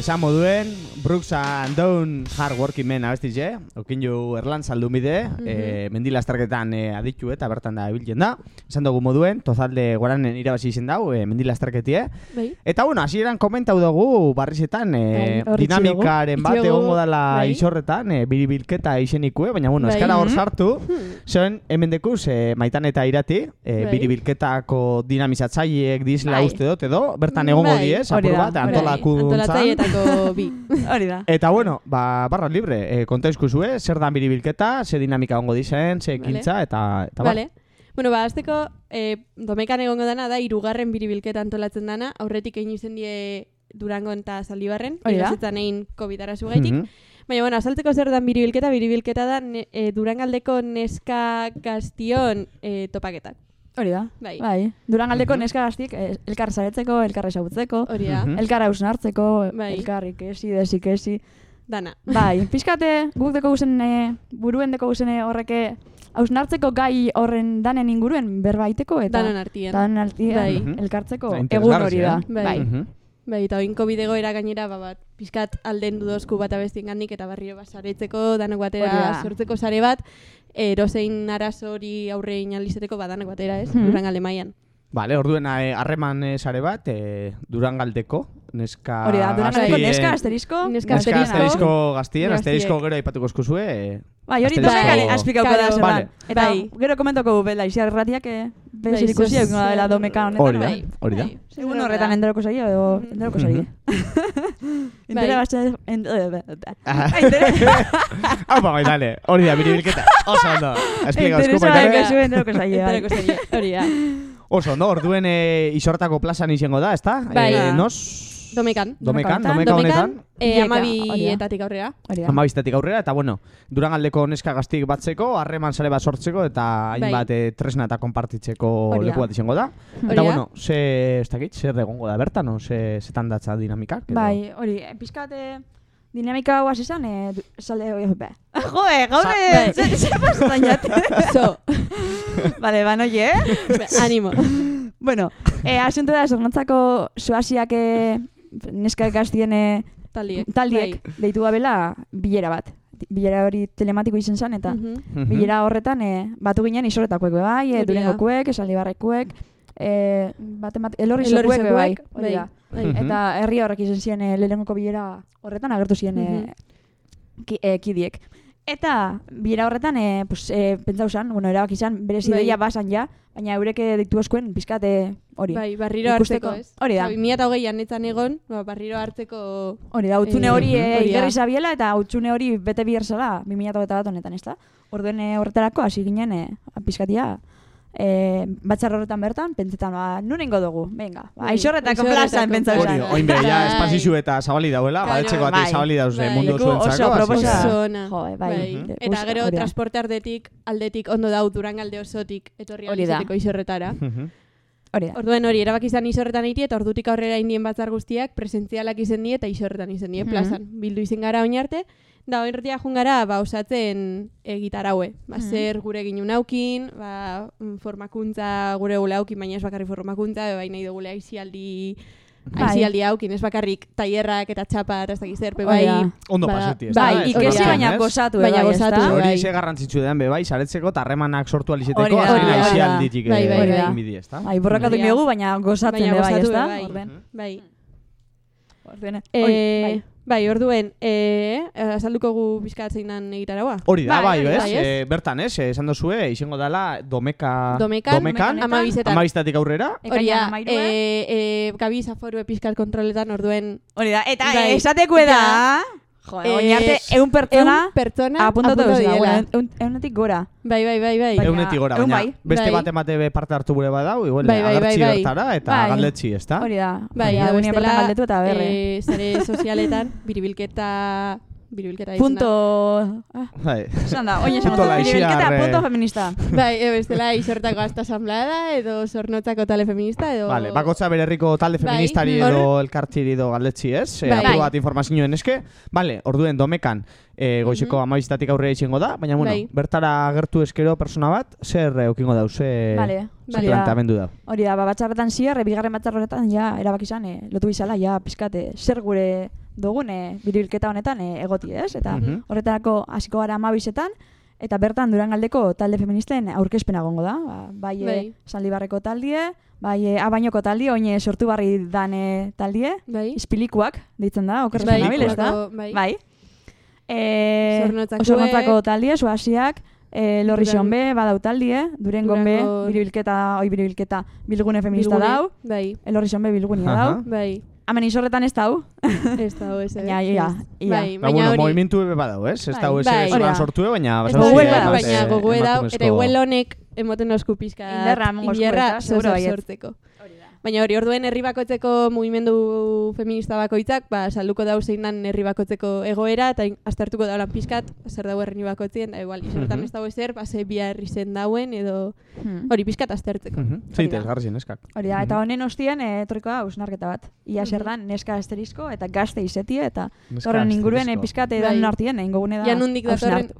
esan moduen Brooks and Down Hard Working Men abestize Okin ju Erlan zaldumide mm Mhm. mendi lasterketan e, aditu eta bertan da ibiltzen da Esan dugu moduen, tozalde guaranen irabazi izen dau e, mendi lasterketie Bai. Eta bueno, hasieran komentau dugu barrizetan e, Bai, dinamikaren bat egongo dela bai. isorretan e, biribilketa izenikue Baina bueno, Bai. eskara hor sartu Hmm. Zoen, hemen dekuz, e, maitan eta irati e, Bai. biribilketako dinamizatzaileek dizla Bai. uste dut edo Bertan egongo Bai, diez, apur bat, antolakuntzan Antolatzaileetako bi. <laughs> Hori da. Eta bueno, ba, barra libre, e, konta zue, zer da biribilketa, ze dinamika ongo dizen, ze Vale. ekintza, eta, eta bar. Vale. Bueno, ba, azteko, eh, domekan egongo dana da, irugarren biribilketa antolatzen dana, aurretik egin izen die Durango eta Zaldibarren, irasetzen egin COVID-arazu gaitik. Mhm. Baina, bueno, azaltzeko zer dan biribilketa, biribilketa da ne, e, Durangaldeko neska gaztion e, topaketak. Hori da. Bai. Bai. Durangaldeko Mhm. neska gaztik, eh, elkar zaretzeko, elkar esagutzeko, Hori da. Mhm. elkar hausnartzeko, Bai. elkar ikesi, desikesi. Dana. Bai, <laughs> pixkate guk deko guzen, e, buruen deko guzen e, horreke hausnartzeko gai horren danen inguruen berbaiteko eta Danon artien. danen artien Bai. Mhm. elkartzeko Ba, egun hori da. eh? Bai. Bai. Mhm. Bai, eta oinko bidegoera gainera, ba, bat, pizkat alden dudozku bat abestien gandik, eta barriro bat saretzeko, danok batera da. sortzeko sare bat, erozein arazo hori aurre inalizeteko, ba, danok batera, ez? Mhm. Durangalde mailan. Vale, orduen eh, harreman eh, sare bat, e, Durangaldeko, neska Hori da, Durangaldeko neska, asterizko, Neska Neska asterisco. asterizko gaztien, Gaztiek. asterizko gero aipatuko eskuzue. E, Bai, hori Asterizko- domekari azpikauko da Claro. zer Vale. Eta Bai. gero komentoko bela iziar erratiak eh, Bai, bezir ikusi zer- egun dela domeka honetan. Hori da, bai. hori da. Bai, Egun horretan enderoko zaio, edo Mhm. enderoko zaio. <laughs> Entera Bai. eh, Aha. Entera... Hau, bai, dale, hori da, biribilketa. Oso ondo. Esplika, Interesa eskupa, bai, ere. kasu enderoko bai. Zaie, hori da. Oso ondo, orduen e, isortako plazan izango da, ezta? Bai. E, nos? Domekan. Domekan, Domekan, domeka honetan. Eh, Ileka, amabietatik aurrera. Amabiztetik aurrera, eta bueno, Durangaldeko neska gaztik batzeko, harreman sare bat sortzeko, eta hainbat eh, tresna eta konpartitzeko leku bat izango da. Eta bueno, ze, ez dakit, zer egongo da bertan, o ze, zetan datza dinamikak? edo? Bai, hori, eh, pizkate dinamika hau hasi zen, eh, salde hori, be. <laughs> Joe, gaur, eh, bai. ze, ze pasetan jate. <laughs> So, <laughs> Vale, ba, noie, eh? Animo. bueno, eh, asunto da, zornotzako suasiak eh, neska gaztien eh, Taldiek. taldiek deitu gabela bilera bat. Bilera hori telematiko izen zen, eta Mhm. Mhm. bilera horretan eh, batu ginen isoretakoek bai, eh, Hori da. durengokuek, esaldibarrekuek, eh, bat emat, elorri be bai. bai. Bai. Mhm. Eta herri horrek izan ziren eh, lehenengoko bilera horretan agertu ziren eh, Mhm. ki, eh, kidiek. Eta bilera horretan, eh, pues, eh, pentsau zan, bueno, erabaki zan, bere Bai. zideia basan ja, baina eureke diktu eskuen, pizkat eh, hori. Bai, barriro hartzeko, ez? Hori da. Osa, 2008an netzan egon, ba, barriro hartzeko... Hori da, utxune Eh, hori da. igerri zabiela eta utxune hori bete bihar zela 2008 bat honetan, ez da? Orduen horretarako hasi ginen eh, pizkatia eh, batzar horretan bertan, pentsetan, ba, nun ingo dugu, venga, ba, Bai, aixorretako plazan pentsau Hori, oin be, ja, Bai. espazizu eta zabali dauela, Claro. badetxeko Bai. zabali dauz Bai. mundu Leku oso ona. Jo, bai. Mhm. Eta gero hori da. transporte aldetik, aldetik ondo dau Durangalde osotik etorri alizateko isorretara. Mhm. Hori da. Orduan hori, erabaki izan isorretan eiti eta ordutik aurrera indien batzar guztiak presentzialak izen die eta isorretan izen die plazan. Bildu izen gara oin arte, da oinretia jun gara ba, osatzen e, gitaraue. Ba, Mhm. zer gure ginu naukin, ba, mm, formakuntza gure gule aukin, baina ez bakarrik formakuntza, bai nahi dugule aizialdi Bai. aizialdi aukin, ez bakarrik tailerrak eta txapa eta ez dakiz zer, bai... Ondo ba, paseti, ez da? Bai, ikesi baina gozatu, Baina bai, gozatu, ezta? Hori bai. ze garrantzitsu den be bai, saretzeko eta harremanak sortu alizeteko, azken aizialditik Bai, bai, bai. inbidi, ez da? Bai, borrakatu diogu, baina gozatzen bai, ez da? bai. Bai. Orduen, eh, Eh, hori, bai. orduen, eh, azalduko gu bizkatzeinan egitaragoa. Hori da, Bai, bai, ez? Eh, bertan, ez? Eh, Esan dozue, izango dela domeka... Domekan, domekan, amabizetan. amabistatik aurrera. Hori da, eh, eh, gabi zaforu epizkat kontroletan orduen... Hori da, eta Bai. esatekue da... Jo, Eh, arte, eun pertsona Eun pertsona apuntatu. Bueno, eun- eunetik gora. Bai, bai, bai, bai. Eunetik gora, baina bai. beste Bai. bat emate parte hartu gure badau, igual Bai, bai, bai, bai. bertara eta Bai. galdetzi, ezta? Hori da. Bai, Hori da, da, gune bertan bestela, galdetu eta berre. eh, biribilketa biribilketa Punto... Ah, Bai. Esan da, oin esan eh. punto feminista. Bai, e, bestela isortako gazta asamblada, edo sornotzako tale feminista, edo... Vale, bakotza bere herriko talde Bai, feministari hor- edo elkartiri edo galdetzi ez? E, Bai. apur bat informazioen eske. Vale, orduen domekan e, goizeko Mhm. amabistatik aurrera izango da, baina bueno, Bai. bertara gertu eskero persona bat, zer e, okingo dauz, ze, Vale, ze vale. planteamendu dau. Hori da, ba, batzarretan zier, e, bigarren batzarretan ja, erabaki izan, e, lotu izala, ja, pizkate, zer gure dugune biribilketa honetan e, egoti, ez? Eta Mhm. horretarako hasiko gara amabizetan, eta bertan durangaldeko talde feministen aurkezpena gongo da. Ba, bai, Bai. e, Zaldibarreko taldie, bai, e, abainoko taldie, oine sortu barri dane taldie, bai. ispilikuak, deitzen da, okerrezen Bai, nabil, ez da? Bai. bai. E, Zornotzakue. Osornotzako taldie, suasiak, e, lorri Duran- be, badau taldie, durengon be, Durango- biribilketa, oi biribilketa, bilgune feminista Bilgune, dau, Bai, elorri be bilgunia Aha. dau. bai. Hemen isorretan ez dau. Ez dago, ez. Baina, ia, ia. Bai, Ba, baina bueno, hori... movimientu ebe badau, ez? Ez Bai. dago ez Bai. sortu, baina... Ez bat, baina eh, gogoe dau, ere huel honek emoten osku pizka Indarra emango esku indarra eta, seguro sortzeko. Baina hori orduen herri bakotzeko mugimendu feminista bakoitzak, ba, salduko dau zein dan herri bakotzeko egoera, eta aztertuko daulan pizkat, zer dago herri bakotzien, da igual, Mhm. ez dago ezer, ba, ze bia herri zen dauen, edo Hmm. hori pizkat aztertzeko. Mhm. Hori Zeite, da. esgarri zen, eskak. Hori da, Mhm. eta honen ostien e, etorriko da usnarketa bat. Ia zer Mhm. dan, neska asterizko eta gazte izetie, eta horren inguruen asterizko. pizkate Bai. dan artien, egingo gune da. Ja nundik datorren.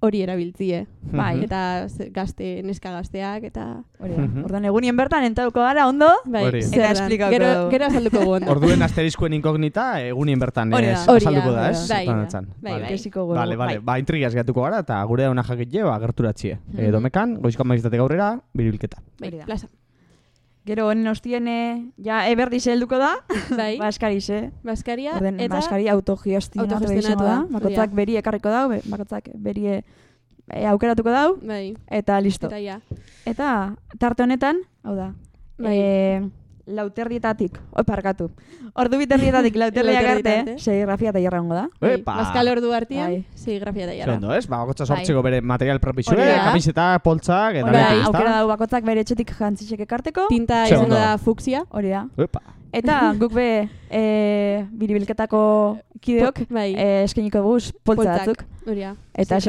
Hori erabiltzie. Bai. Eta ze- gazte, neska gazteak, eta... Hori da. Mhm. Orduan egunien bertan entauko gara ondo, Bai, Hori. Eta dan. esplikatuko Gero, dugu. gero azalduko gu ondo. Orduen asterizkoen inkognita, egunien bertan Hori da. ez, Hori da, azalduko da, ez? Bai, bai, Vale. bai. Vale, vale, bai. ba, intrigaz gatuko gara, eta gure dauna jakitxe, ba, gerturatxie. E, Mhm. domekan, goizko amabistatik aurrera, biribilketa. Da. Plaza. Gero honen ostien, ja, eberdiz helduko da, <laughs> Bai. <laughs> baskariz, eh? Baskaria, Orden, eta... baskari autogestionatu izango da. Bakotzak beri ekarriko dau, bakotzak beri e, e, aukeratuko dau, Bai, eta listo. eta ja. Eta tarte honetan, hau da, Bai. e, lauterdietatik, oi parkatu, ordu biterdietatik lauterdiak <laughs> arte, Lauterdietarte. serigrafia eta hongo da. Bai, Epa! Baskal ordu artean, Bai. serigrafia da Zer jara. ondo, ez? Ba, bakotza Bai. bere material propisue, da. kamiseta, poltsak, eta beti, aukera dau bakotzak bere etxetik jantzisek ekarteko, Tinta izango da fuksia. hori da. Epa. Eta <laughs> guk be, e, biribilketako kideok, bai. e, eskeniko guz poltsa batzuk. Hori da. Eta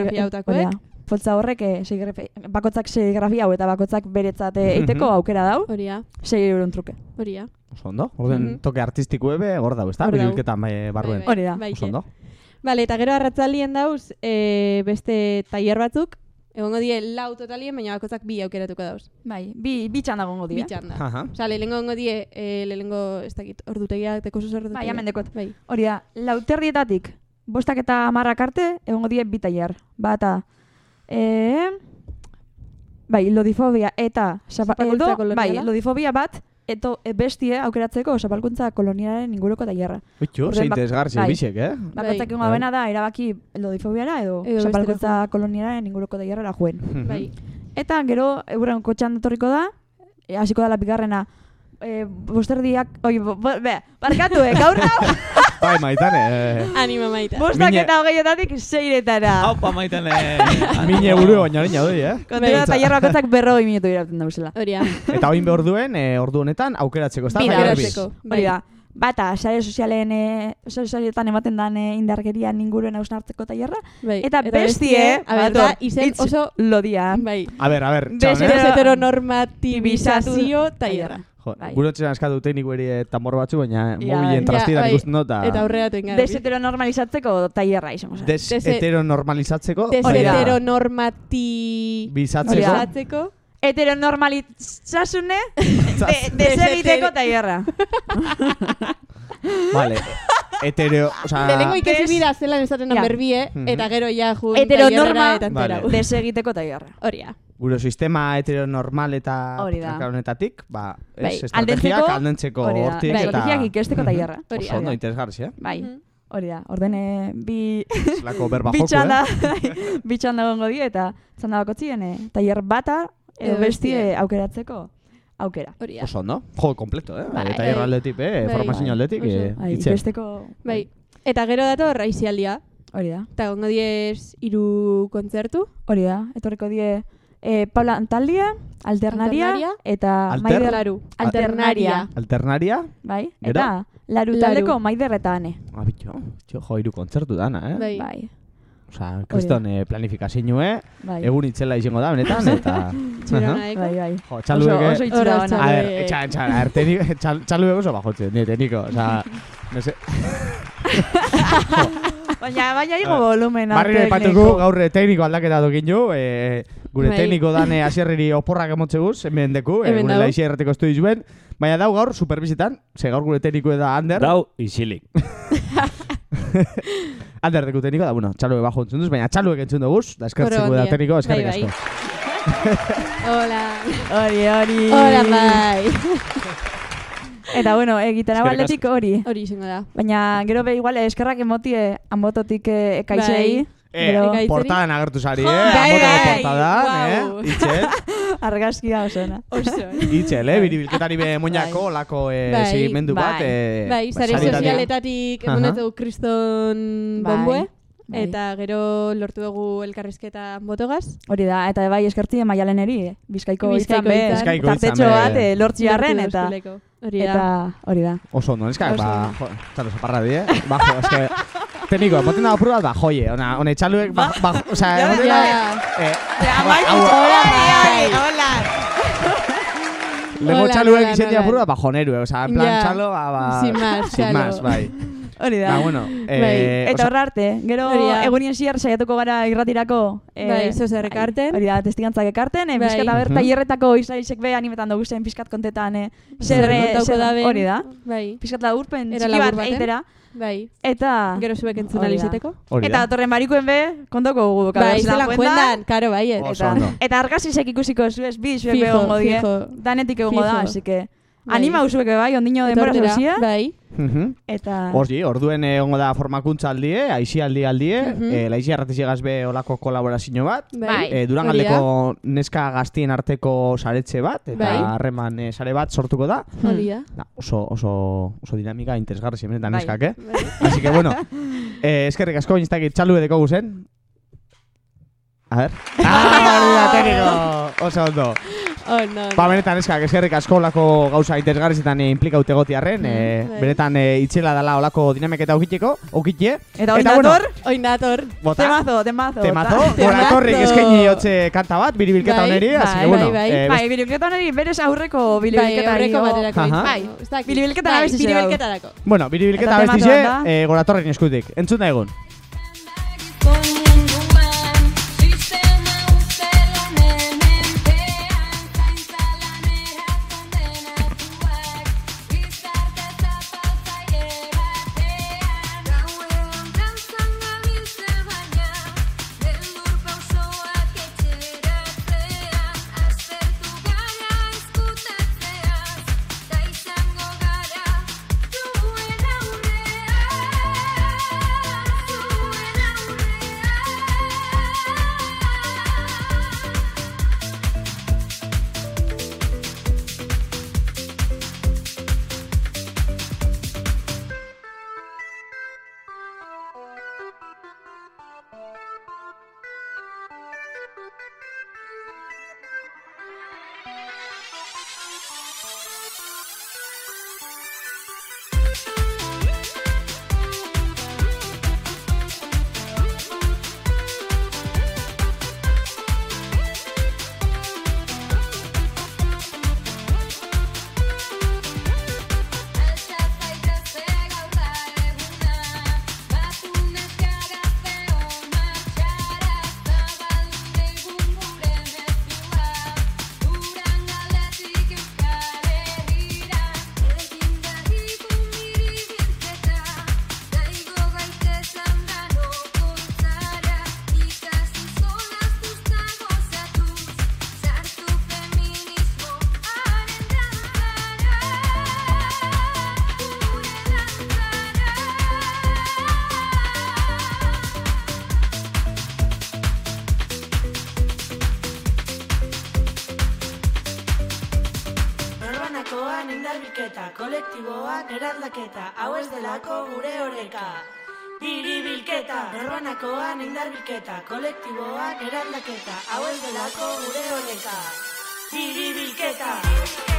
Poltsa horrek, e, serigrafi- bakotzak serigrafia hau eta bakotzak beretzat e, eiteko Mhm. aukera dau, Hori da. sei eurun truke. Hori da. Oso ondo, orden Mhm. toke artistiko ebe, hor dau, ezta? Dau. Biribilketan bai, barruen. Hori da. Bai, Oso ondo. Vale, eta gero arratzaldien dauz e, beste tailer batzuk. Egongo die lau totalien, baina bakotzak bi aukeratuko dauz. Bai, bi, bi txanda gongo dira. Bi txanda. Aha. Osa, lehenengo gongo die, e, lehenengo, ez dakit, ordutegia, teko zuz ordutegia. Bai, hemen dekot. Bai. Hori da, lauterdietatik, bostak eta hamarrak arte, egongo die bi tailer. Bata, e, bai, lodifobia eta zapa, edo, koloniala. bai, lodifobia bat, eto e, bestie aukeratzeko zapalkuntza kolonialaren inguruko tailerra. Zeite esgarzi, bai. bisek, eh? Bakotzak Bai. ingo bena da, erabaki lodifobiara edo, Edo zapalkuntza kolonialaren inguruko tailerra juen. Mhm. Bai. Eta gero, euren kotxan datorriko da, e, hasiko da la bigarrena, e, bosterdiak, oi, bo, bo, be, barkatu, eh, gaur nau, <laughs> Bai, maitan, eh. Anima maita. bostak Mine- eta hogeietatik seiretara. Haupa maiten, <laughs> eh. Mine buru baina hori doi, eh? Kontura tailer bakotzak berrogei minutu irauten dauzela. Hori da. <laughs> Eta oin behar duen, eh, ordu honetan, aukeratzeko, ezta? Bi da, aukeratzeko. Hori da. Bata, sare sozialen, e, sozialetan ematen dan e, indarkerian inguruen hausnartzeko tailerra. Bai. Eta bestie, a ber, da, izen oso... lodia. Bai. A ber, a ber, eh? Heteronormatibizazio tailerra. Jo, Bai. gure etxean eskatu tekniku eri eh, tambor batzu, baina Ja, mobilen ja, trastidan bai. ikusten dut, Eta aurrera tuen gara. Desheteronormalizatzeko tailerra izango zen. Des Dese- heteronormalizatzeko, hori da. Desheteronormatibizazio. Bizatzeko. Heteronormalizasune de, <laughs> desegiteko tailerra. <laughs> Vale. Hetero, o sea, Lehenengo ikasi bira zelan esaten berbie, Mhm. eta gero ja jun Heteronorma tailerrera eta Vale. enterau. desegiteko tailerra. Hori da. Gure sistema heteronormal eta honetatik, ba, ez, Bai, estrategiak aldentzeko- aldentzeko hori da, hortik bai, eta... estrategiak ikesteko tailerra. Hori Oso da. ondo interesgarri, eh? Bai, Mhm. hori da. Orden e, bi... Zelako berba bi joku, txanda, eh? <laughs> bi txanda gongo die eta txanda bakotzien e, tailer bata edo Edo bestie aukeratzeko aukera. Hori da. Oso ondo. Jo, kompleto, eh? Bai. eta irra aldetik, eh? Bai. Formazio aldetik, Oso. eh? Bai, itzen. ikesteko... Bai. Eta gero dator raizialdia. Hori da. Eta gongo diez hiru kontzertu. Hori da. Etorriko die e, Paula Antaldia, Alternaria, Alternaria. eta Alter- Maider Laru. Alternaria. Alternaria. Bai, Gero? eta Laru Laru. taldeko maider eta ane. Abitxo, txo, jo, hiru kontzertu dana, eh? Bai. Bai. Osa, kriston eh, planifikazioe, Bai. egun itzela izango da, benetan, <laughs> eta... Txironaeko. Bai, bai. Jo, txaluek... Oso, oso itxura ona. A ver, Txaluek. etxa, etxa, a ver, txaluek oso bajotzen, nire tekniko, osa, <laughs> no sé... <laughs> Baina, baina igo volumena. Barri patuko gaur eh, tekniko aldaketa dokin jo, eh, gure Bai. tekniko dane asierriri oporrak emotzeguz, hemen deku, eh, gure laixia errateko estu dizuen, baina dau gaur superbizitan, ze gaur gure tekniko da Ander, Dau, isilik. <laughs> Ander deku tekniko da, bueno, txaluek bajo entzun duz, baina txaluek entzun duguz, da eskertzeko da tekniko, eskerrik Bai, bai. asko. <laughs> Hola. Hori, hori. Hola, bai. <laughs> Eta bueno, egiten Eskerrik aldetik hori. Hori izango da. Baina gero be igual eskerrak emotie anbototik eh, ekaizei. Eh, Gero portadan agertu zari, eh? Bai, Amotako bai. portadan, Guau. eh? Itxel, <laughs> argazkia osona. Oso. itxel, eh? Biribilketari be moñako, lako eh, Bai. segimendu bat, Bai. eh? Bai, saritatik. sozialetatik Aha. emonetzu kriston Bai. bombue. Bai. Eta gero lortu dugu elkarrizketa botogaz. Hori da, eta bai eskertzi maialeneri, eh? Bizkaiko Bizkaiko hitzan be. Bizkaiko tartetxo bat eh, lortziarren, Lortu eta. Hori da. eta hori da. Oso ondo, neska, Oso ba, jo, txalo, zaparra di, eh? Bajo, eske, tekniko, moten dago prueba, ba, joie, ona, one txaluek, ba, ba, o sea, Ja, moten ja. dago, eh. Lengo Hola, txaluek hola, izen dia hola. prueba, ba, joneru, o sea, en plan, txalo, ba, ba, Sin más, bai. Hori da. Ba, bueno, Bai. eh, Eta osa- horra arte, gero egunien ziar saiatuko gara irratirako. eh, Bai, zozer ekarten. Hori da, testigantzak ekarten, eh, Bai. pizkat aber, Mhm. tailerretako izaisek be animetan dugu zen pizkat kontetan, eh, zer, Zer eh, kontauko zer- daben. hori da. Bai. Pizkat laburpen txiki bat eitera. Bai. Eta... Gero zuek entzun hori Eta da. datorren barikuen be, kontoko gugu. Bai, zelan kuendan, karo bai. Oso Eta, eta argazizek ikusiko zuez bi zuek be egongo die. Danetik egongo da, así que... Bai. Anima usuek bai, ondino denbora zuzia. Bai. Mhm. Eta... Hori, orduen eh, egongo da formakuntza aldie, aixi aldi aldie, Mhm. eh, laixi arratizigaz be olako kolaborazio bat, Bai. eh, Durangaldeko neska gaztien arteko saretxe bat, eta Bai. harreman eh, sare bat sortuko da. Hori da. Oso, oso, oso dinamika interesgarri zemenetan Bai. neskak, eh? Bai. <laughs> Así que bueno, eh, eskerrik asko, instakit txalu edeko guzen. A ver. <laughs> Ah, hori da, tekniko! Oso ondo. Oh, no. Ba, benetan eskak, eskerrik asko olako gauza interesgarrizetan e, implikaute gotiarren, e, bai. benetan e, itxela dala olako dinamiketa aukiteko, aukitxe. Eta oin dator, Oin dator. bota, temazo, temazo. temazo, bota. goratorrik Temazo. eskaini hotze kanta bat, biribilketa Bai, oneri, así que bai, bueno. bai, eh, Bai, biribilketa honeri berez aurreko Bai, biribilketa baterako. Bai, ez dakit. Biribilketa Bai, dago. Biribilketarako. Bueno, biribilketa da. eh, goratorren eskutik. Entzun da egun. Indarbilketa, kolektiboak eraldaketa, hau ez delako gure oreka. Biribilketa, norbanakoan indarbilketa, kolektiboak eraldaketa, hau ez delako gure oreka. Biribilketa.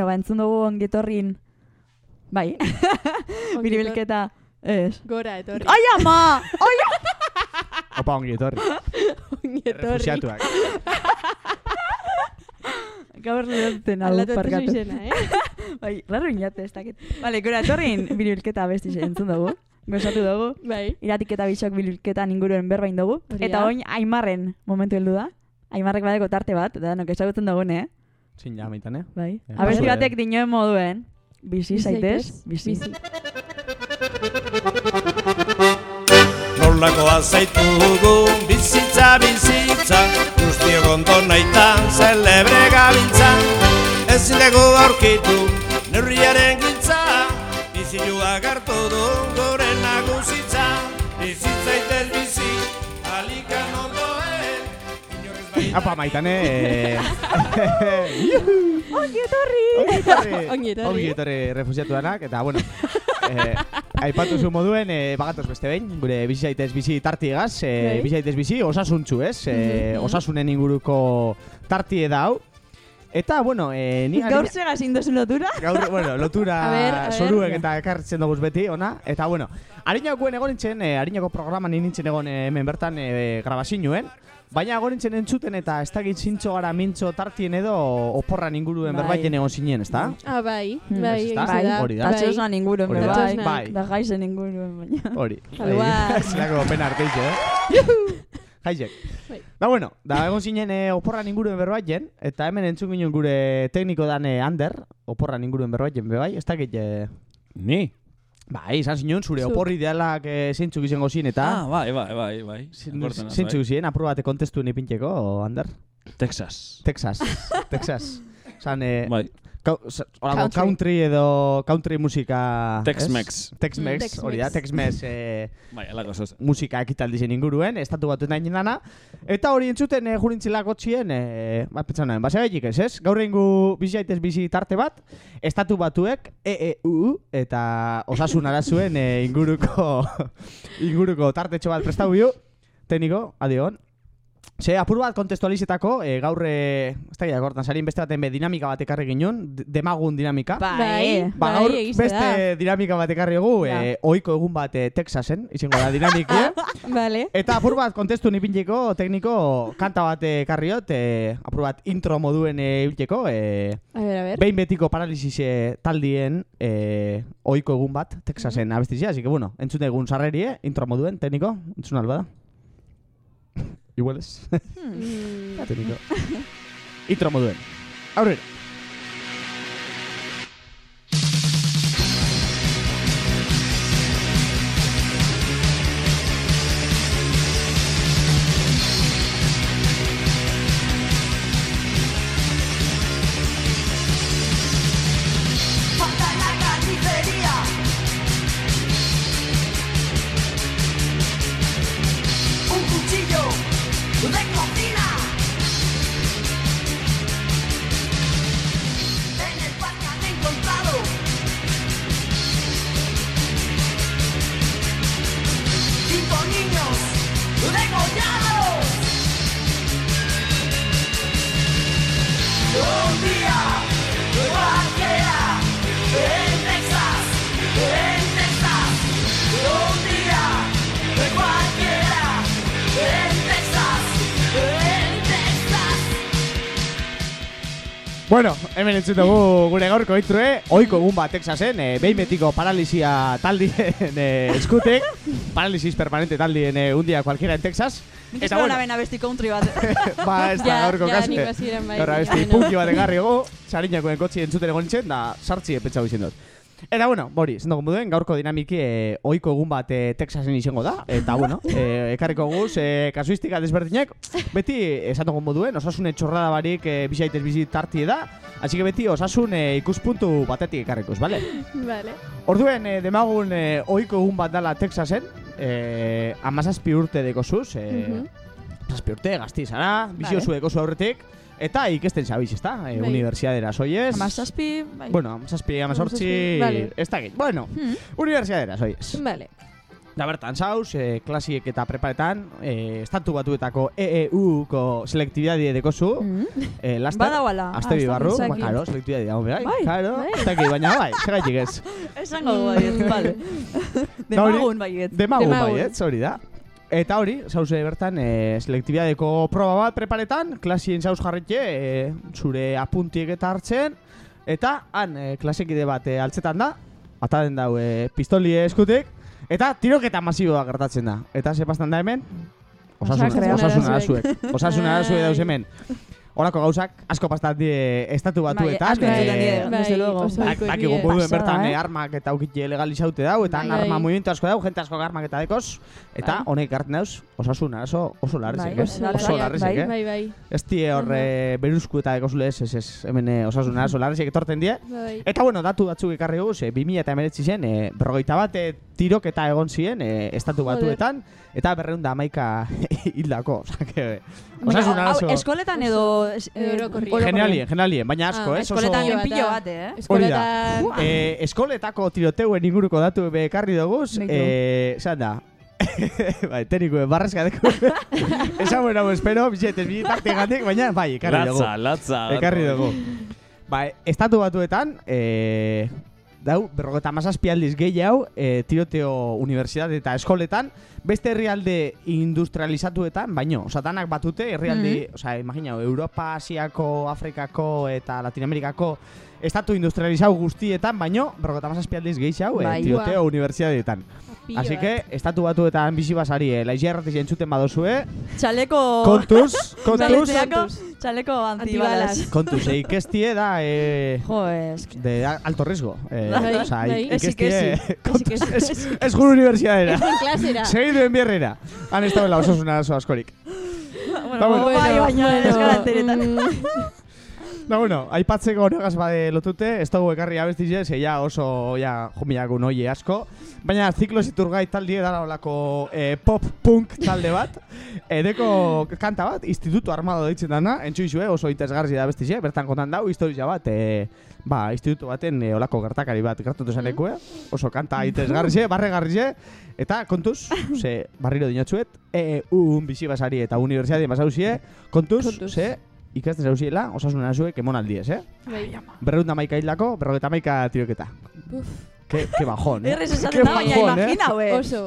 Bueno, ba, entzun dugu ongetorrin, bai, <laughs> biribilketa, ez. Gora, etorri. Ai, ama! Ai, Opa, ongi etorri. Ongi etorri. Refusiatuak. <laughs> Gaur lehatzen hau parkatu. izena, eh? <laughs> bai, raro inate, ez dakit. Vale, gora etorrin biribilketa besti entzun dugu. Gozatu dugu. Bai. Iratik eta bisok biribilketa inguruen berbain dugu. Eta oin Aimarren momentu heldu da. Aimarrek badeko tarte bat, da nok ezagutzen dugune, eh? Ja, maitan, eh? Bai. Eh, Abesti paso, batek dinoen moduen. Bizi Bizi zaitez, zaitez, bizi. bizi. Nolakoa zaitugu bizitza bizitza Guztiok ondo naitan celebre gabiltza Ezin dugu aurkitu neurriaren giltza Biziluak hartu du gure Apa, maitane. <laughs> Ongi etorri! Ongi etorri. Ongi etorri. Refusiatuanak, eta bueno, <laughs> eh, aipatu zu moduen, eh, bagatoz beste behin, gure bizi zaitez bizi tartiegaz, eh, Bai. bizi zaitez bizi osasuntzu, ez? Eh, osasunen inguruko tartie da hau. Eta, bueno, eh, ni Gaur zega zindozu lotura? Gaur, bueno, lotura <laughs> A a zoruek eta ekartzen dugu beti, ona. Eta, bueno, harinakuen egon nintzen, eh, harinako programan nintzen egon eh, hemen bertan eh, grabazinuen. Baina egon nintzen entzuten eta ez dakit zintxo gara mintxo tartien edo oporran inguruen Bai. berbaiten egon zinen, ezta? Ah, bai, Hmm. bai, egize da. Hori da. Da txosnan inguruen, da. bai. Bai. Da gaizen inguruen, baina. Hori. Aluaz. <laughs> Zelako pena arteixe, eh? Jaizek. Bai. Da bueno, da egon zinen eh, oporran inguruen berbaiten, eta hemen entzun ginen gure tekniko dan eh, Ander, oporran inguruen berbaiten, bebai, ez dakit... Eh, Ni? Bai, izan zinen, zure oporri idealak eh, zeintzuk izango zin, eta... Ah, bai, bai, bai, bai. Zeintzuk ziren, apur bate kontestu nipintxeko, Ander? bai. Texas. Texas, Texas. <laughs> Zan, eh, Bai. Kau, sa- horako Country. country edo country musika... Tex-Mex. Tex-Mex, Mm, hori da, Tex-Mex. Eh, <laughs> Bai, musika ekitaldi zen inguruen, estatu batu nahi lana. Eta hori entzuten eh, jurintzilako txien, eh, bat pentsan nahen, base gaitik ez, ez? Gaur ingu bizi zaitez bizi tarte bat, estatu batuek, EEU, eta osasun arazuen eh, inguruko, <laughs> inguruko tartetxo bat prestau biu. Tekniko, adion. Ze, apur bat kontestualizetako, e, gaur, e, ez da gira, gortan, salin beste baten be dinamika bat ekarri ginen, demagun dinamika. Bai, Ba, gaur bai, egize beste da. dinamika bat ekarri egu, Ja. e, oiko egun bat e, Texasen, izango da dinamikia. <laughs> Vale. Eta apur bat kontestu nipintzeko tekniko kanta bat ekarriot, e, apur bat intro moduen e, ibiltzeko, e, A a behin betiko paralisis e, taldien e, oiko egun bat Texasen abestizia, así que bueno, entzun egun sarrerie, intro moduen, tekniko, entzun alba da. Igual ez. Mm, tekniko. intro Bueno, hemen entzun dugu gure gaurko introe, oiko egun bat Texasen, e, behin betiko paralisia taldien e, eskutek, <laughs> paralisis permanente taldien e, un día cualquiera en Texas. Nik ez bueno. bena besti country bat. <laughs> ba, ez da gaurko bai, Gaur abesti baina- punki bat egarri ego, txarinakoen kotxi entzuten egon nintzen, da sartzi epetxau izin dut. Eta bueno, bori, zendago moduen, gaurko dinamiki e, oiko egun bat e, Texasen izango da. Eta bueno, <laughs> e, ekarriko guz, e, kasuistika desberdinak, beti esan dugu moduen, osasune txorrada barik e, bizaitez bizi tartie da. Así que beti osasun e, ikuspuntu batetik ekarrikuz, bale? Vale. Orduen, e, demagun e, oiko egun bat dala Texasen, e, amazazpi urte dekozuz, e, Mhm. zazpi urte, gazti zara, bizio Vale. aurretik, eta ikesten zabiz, ezta? E, Bai. Universiadera soiez. Amazazpi, bai. Bueno, amazazpi, amazortzi, Vale. ez dakit. Bueno, Hmm. universiadera soiez. Vale. Da bertan zauz, e, klasiek eta preparetan, e, estatu batuetako EEU-ko selektibidadie dekozu. E, laster, Badauala. Aste Ah, bi ez barru, ba, karo, selektibidadie hau bai, Bai, karo, bai. ez dakit, baina bai, segaitik ez. Esango baiet, bale. Da hori- Demagun baiet. Demagun Demagun. baiet, hori da. Eta hori, zauze bertan, e, selektibidadeko proba bat preparetan, klasien zauz jarritxe, e, zure apuntiek eta hartzen, eta han e, klasekide bat e, altzetan da, ataden dau e, pistoli eskutik, eta tiroketa masiboa gertatzen da. Eta ze pastan da hemen? Osasun, Masakrea. osasun Arazoek. arazuek. Osasun arazuek <laughs> Horako gauzak asko pastat die estatu batuetan. asko entzutan die, eh, desde luego. moduen Pasada, bertan eh? eh, armak eta aukitxe legalizaute dau, eta Bai. arma movimentu asko dau, jente asko armak eta dekoz, eta Bai. honek hartzen dauz, osasun arazo oso larrizek, Bai, eh? oso larrizek, bai. eh? Bai, bai. Ez die hor eh, beruzku eta dekozule ez, ez, ez, hemen eh, osasun arazo larrizek etorten die. Bai. Eta bueno, datu batzuk ekarri guz, e, 2000 eta emeretzi zen, e, berrogeita bat e, tiroketa egon ziren e, estatu batuetan, eta berreun da amaika <laughs> hildako. Osasun arazo. eskoletan edo... Edo eh. Generalien, generalien, baina asko, Ah, ez? Oso- Eskoletan Oso- pilo bate, eh? Hori da. Eskoletan... Eh, eskoletako tiroteuen inguruko datu be ekarri doguz, Beitu. eh, zan da, <laughs> bai, teniko, barrezka deko. <laughs> Esan bueno, espero, bizetes, bi parte gandik, baina, bai, ekarri dugu. Latza, latza. Ekarri dugu. Bai, estatu batuetan, eh, dau, berrogeta mazazpi aldiz gehi hau, eh, tiroteo universitate eta eskoletan, beste herrialde industrializatuetan, baino, oza, danak batute, herrialde, Mhm. oza, imagina, Europa, Asiako, Afrikako eta Latinoamerikako estatu industrializau guztietan, baino, berrogeta mazazpi aldiz gehi hau, eh, Bai. tiroteo universitateetan. Así que, estatu batuetan bizi basari, eh, laizia erratiz entzuten badozue, Txaleko... kontuz, <laughs> kontuz, Txaleko, antibalas. Kontuz, eh, ikestie da, eh, Jo, es... de alto riesgo. Eh, Bai, o sea, bai. Ikestie, Esi, <laughs> kontuz, ez, ez gure universidadera. Ez din klasera. Segiduen bierrera. Han estado en la osasun arazo askorik. Bueno, bueno. bai, baina ez gara enteretan. mm, Da, bueno, aipatzeko horregaz bade lotute, ez dugu ekarri abestize, ze ja oso ja jumiaku noie asko. Baina ziklo ziturgai taldie dara olako eh, pop-punk talde bat. <laughs> Edeko kanta bat, Instituto Armado deitzen dana, entzuizue oso interesgarri da bestize, bertan kontan dau, historia bat, eh, ba, instituto baten eh, olako gertakari bat gertatu zanekue, oso kanta interesgarri ze, barregarri eta kontuz, <laughs> ze barriro dinotzuet, e, un bizi basari eta universidade basauzie, kontuz, Kontuz. ze ikasten zauziela, osasun arazuek emonaldiez, eh? Bai. Berreunda maika hildako, berrogeta maika tiroketa. Uf. Ke, ke bajón, eh? Errez esaten da, baina bajón, eh? imagina, we. Oso.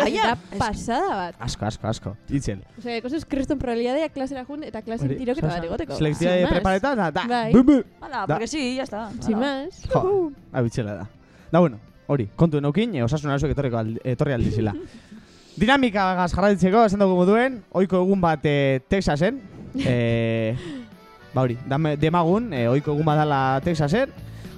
Aia, Da pasada bat. Asko, asko, asko. Itzel. Osea, kosuz kriston probabilidadea klasera jun eta klasen Hori, tiroketa bat egoteko. Selekzioa Sin de prepareta, da, da, Bai. bum, bum. Hala, porque sí, ya está. Sin más. Jo, hau itxela da. Da, bueno, hori, kontu enokin, eh, osasun aldi, etorri aldizela. <laughs> Dinamika gaz jarraitzeko, esan dugu moduen, oiko egun bat eh, Texasen. Eh, ba hori, demagun, eh, oiko egun bat dala Texasen.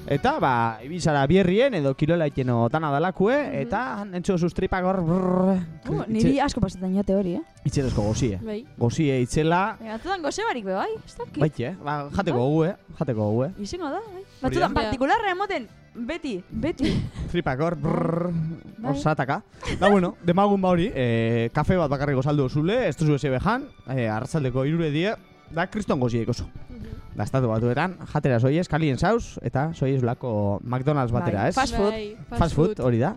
Eta, ba, ibizara bierrien edo kirola itxeno dana dalakue, eta han entzo sustripak hor... Uh, niri asko pasetan joate hori, eh? Itxelezko gozie. Bai. Gozie itzela, Batzutan goze barik be, bai? Baitxe, eh? ba, jateko gogu, eh? Jateko gogu, eh? Izango da, bai? Batzutan partikularra emoten, beti, beti. <laughs> Tripak hor, Bai. hor zataka. Da, bueno, demagun ba hori, eh, kafe bat bakarriko saldu zule, ez duzu eze behan, eh, arratzaldeko irure die, da kriston goziek oso. Da, estatu batuetan, jatera soiez, kalien zauz, eta soiez lako McDonald's batera, Bai, ez? fast food. Bai, Fast food, hori da.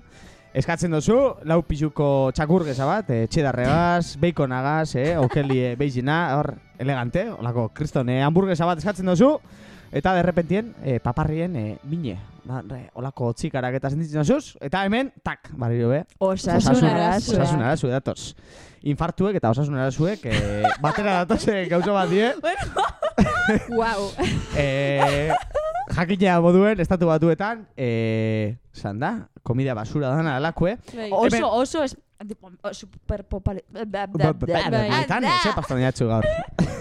Eskatzen duzu, lau pixuko txakurgeza bat, eh, txedarregaz, <laughs> baconagaz, eh, okelie beizina, hor, elegante, olako kriston eh, hamburguesa bat eskatzen duzu, eta derrepentien, eh, paparrien, eh, mine, ba, re, olako txikarak eta sentitzen duzuz, eta hemen, tak, barrio be, Osasun arazoa. osasun arazu datoz. Infartuek eta osasun arazuek eh, <laughs> batera datoz eh, gauza bat die. Wow. <laughs> <laughs> Eh, jakina moduen, estatu batuetan, eh, zan da, komida basura dana alakue. Bai. Hemen- Oso, oso es... Super popale... Betan, ze pastan jatzu gaur.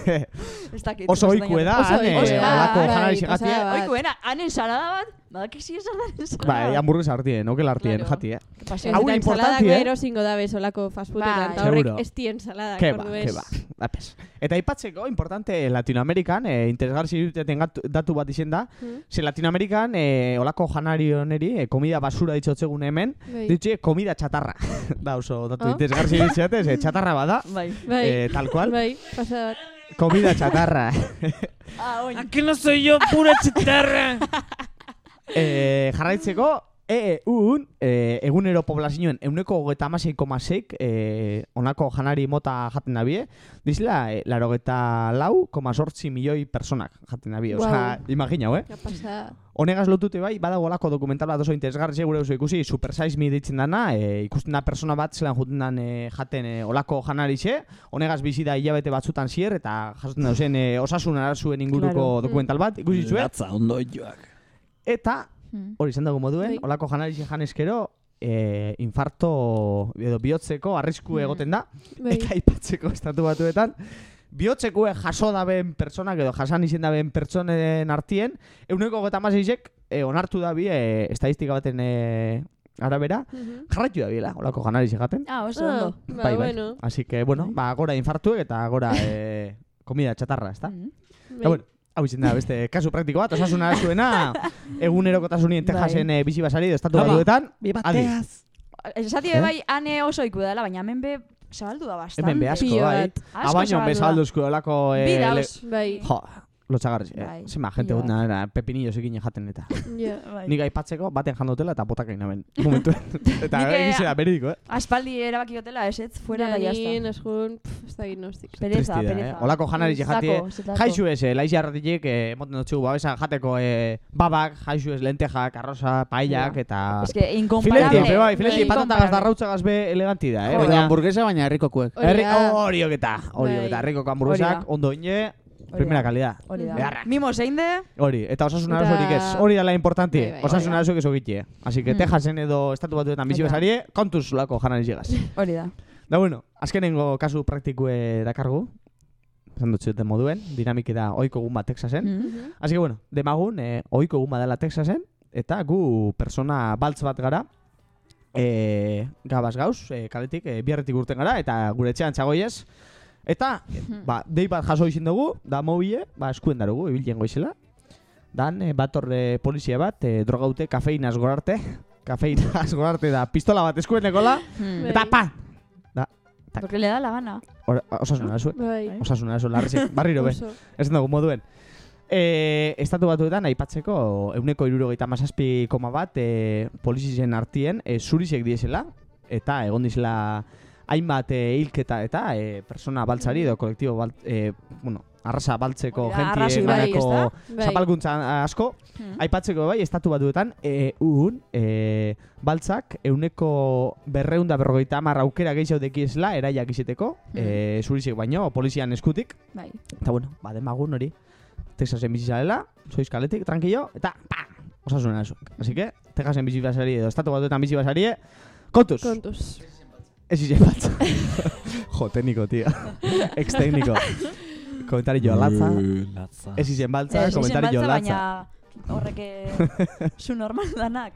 Ez dakit. Oso oikue da, han, eh, Oso- olako bai, janari bat. Oikuena, han ensalada bat, badakik zi esan da ensalada. Bai, hamburguesa hartien, okel hartien, Claro. jati, eh. Paseo. Hau importanti, eh? erosingo da bezolako fast foodetan, Bai. eta horrek Seguro. ez di ensaladak, Ke ba, ke ba. Apes. Eta aipatzeko, importante, Latinoamerikan, eh, interesgarri ziruteten datu bat izen da, Mm. ze Latinoamerikan, eh, olako janari honeri, eh, komida basura ditzotzegun hemen, Bai. ditxe komida txatarra. <laughs> da oso, datu Oh. interesgarri zirutzeatez, eh, txatarra bada, Bai. Bai. eh, tal cual, Bai, pasada bat. komida txatarra. Ah. Aquí no soy yo, pura chitarra. <laughs> eh, jarraitzeko, EEUn, e, egunero poblazioen euneko geta amaseiko maseik, e, onako janari mota jaten nabie, dizela, e, laro geta lau, koma sortzi milioi personak jaten nabie. Osa, imagina, eh? Ja pasa. Honegaz lotute bai, badago olako dokumental bat oso interesgarri gure oso ikusi, Super Size Me ditzen dana, e, ikusten da persona bat zelan juten dan e, jaten e, olako janarixe, honegaz bizi da hilabete batzutan zier, eta jasotzen da zen e, osasun arazuen inguruko Claro. dokumental bat, ikusi zuen. Latza ondo joak. Eta, hori izan dugu moduen, Bai. olako janarixe janezkero, e, infarto edo bihotzeko arrisku egoten da, Bai. eta aipatzeko estatu batuetan, bihotzekue jaso daben pertsonak edo jasan izen daben pertsonen artien, euneko gota maseisek e, onartu da bi e, estadistika baten e, arabera, jarraitu da biela, olako janarixe jaten. Ah, oso Ah, ondo. ba, bai, bai. bueno. Así que, bueno, ba, gora infartuek eta gora e, <laughs> komida txatarra, ezta? Mm. Eta, bueno, hau izan da, beste kasu praktiko bat, osasuna zuena, <laughs> egunerokotasunien Texasen e, bizi basari estatu batuetan, bi adi. Esati Eh? bai, ane oso iku dela, baina hemen be zabaldu da bastante. Hemen be asko, bai. Abaino zabaldu da. bezalduzko olako... Bi eh, le- Bai. Jo, lotxagarri. Eh? Bai. Zima, gente Ja. gut nara, pepinillo zekin jaten eta. <laughs> Ja. Bai. Nik aipatzeko, baten jandotela eta botak egin hemen. <laughs> Momentuen. eta eh, egizera beridiko, eh? Aspaldi erabaki gotela, esetz, fuera da jazta. neskun, pff, ez da gnostik. Pereza, Tristida, pereza. eh? Olako janari zetako. Jaizu ez, eh, laizi arratitik, eh, moten dutxu, babesa jateko eh, babak, jaizu ez lentejak, arroza, paellak, eta... Es que incomparable. Fileti, pe bai, fileti, Bai. patata Incomparable. gazdarrautzagaz be eleganti da, eh? Edo hamburguesa baina herrikokuek. Herri, hori oketa, hori Bai. oketa, herriko Hori hamburguesak, ondo ine, primera da. calidad. Hori da. Beharra. Mimo zein de? Hori, eta osasun Eta- arazorik ez. Hori da la importante. Bai, bai. Hori da. arazoak ez ogitie. Así que Mm. Texasen edo estatu batuetan bizi Eta. besarie, kontuz lako janari zigaz. <laughs> Hori da. Da bueno, azkenengo kasu praktikue dakargu. Esan dut zuten moduen, dinamiki da oiko egun bat Texasen. Mhm. Así que bueno, demagun, eh, oiko egun bat dela Texasen, eta gu persona baltz bat gara, e, gabaz gauz, e, kaletik, e, biarretik urten gara, eta gure etxean txagoiez. Eta, ba, dei bat jaso izin dugu, da mobile, ba, eskuen darugu, ibilien goizela. Dan, e, bat horre polizia bat, e, drogaute, kafeinaz gorarte, <laughs> kafeinaz <laughs> gorarte da, pistola bat eskuen dekola, Hmm. eta pa! Da, Porque le da la gana. Or, osasuna da Bai. Osasuna da larrizek, barriro be. Ez dugu moduen. E, estatu batuetan aipatzeko euneko irurogeita mazazpi koma bat e, polizien artien e, zurizek diesela eta egon dizela hainbat e, hilketa eta e, persona baltzari edo kolektibo balt, e, bueno, arrasa baltzeko jentie bai, ganako ezta? Bai. zapalkuntza asko Hmm. aipatzeko bai estatu batuetan e, un e, baltzak euneko berreunda berrogeita hamar aukera gehiago dekiesla eraiak izeteko e, zurizek baino polizian eskutik Bai. Eta bueno, ba, demagun hori. Texasen bizi zarela, soiz kaletik, tranquillo, eta pa! Osasuna esuk. Así que, Texasen bizi edo estatu batuetan bizi basari, kontuz. Kontuz. Ez izen batza. <laughs> jo, tekniko, tio. <laughs> Ex tekniko. Komentario latza. latza. Ez izen baltza, izen komentario baltza, latza. Baina horrek <laughs> zu normal danak.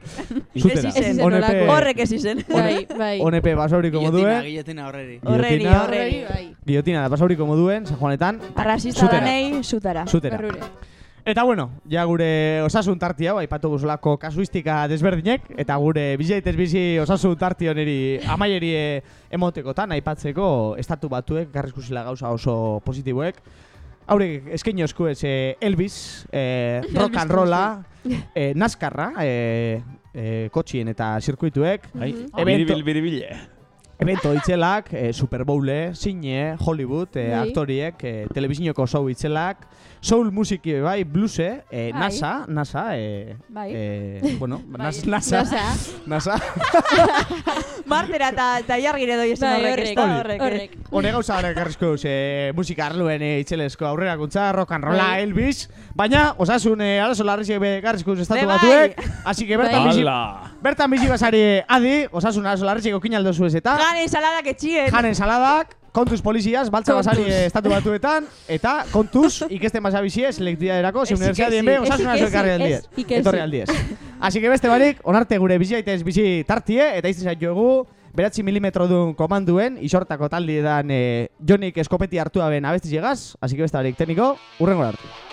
Zutena. Ez olako. Horrek ez izen. Bai, bai. Onepe basauriko moduen. Guillotina horreri. Horreri, Guillotina. horreri. Bai. Guillotina da basauriko moduen, San Juanetan. Arrasista Zutera. danei, zutara. Zutera. Eta bueno, ja gure osasun tarti hau, aipatu guzulako kasuistika desberdinek, eta gure bizaitez bizi osasun tarti honeri amaieri eh, emotekotan, aipatzeko estatu batuek, garrizkusila gauza oso positiboek. Haurek eskaini osku ez eh, Elvis, eh, rock and rolla, eh, Nascarra, eh, eh, kotxien eta zirkuituek, Mhm. evento, Biribil, evento itzelak, eh, Super Bowle, Zine, Hollywood, eh, Bai. aktoriek, eh, telebizinoko show itzelak, soul musiki bai, bluse, eh, Bai. NASA, NASA, eh, Bai. eh, bueno, <laughs> Bai. nas, NASA, NASA. <laughs> NASA, <laughs> Martera eta eta jargire doi esan Bai, horrek, horrek, horrek. Hone gauza horrek garrizko duz, eh, musika arluen eh, itzelezko aurrerakuntza, rock and rolla, Bai. Elvis, baina osasun eh, arazo larrizek be garrizko estatu Be bai. batuek, así que bertan Bai. bizi, bertan bizi basari adi, osasun arazo larrizek okin aldo zuez eta, Jan ensaladak etxien. jan ensaladak, kontuz poliziaz, baltza basari eh, estatu batuetan, eta kontuz ikesten basabizie selektibiaderako, ze Ez universidadien ikesi. be, osasun Ez arazo ikesi, ekarri ez aldiez. Etorri aldiez. Así que beste barik, onarte gure biziaitez bizi tartie, eta izan zaitugu, beratzi milimetro duen komanduen, isortako taldi edan eh, Jonik eskopeti hartu aben abesti llegaz, así que beste barik tekniko, urrengo arte.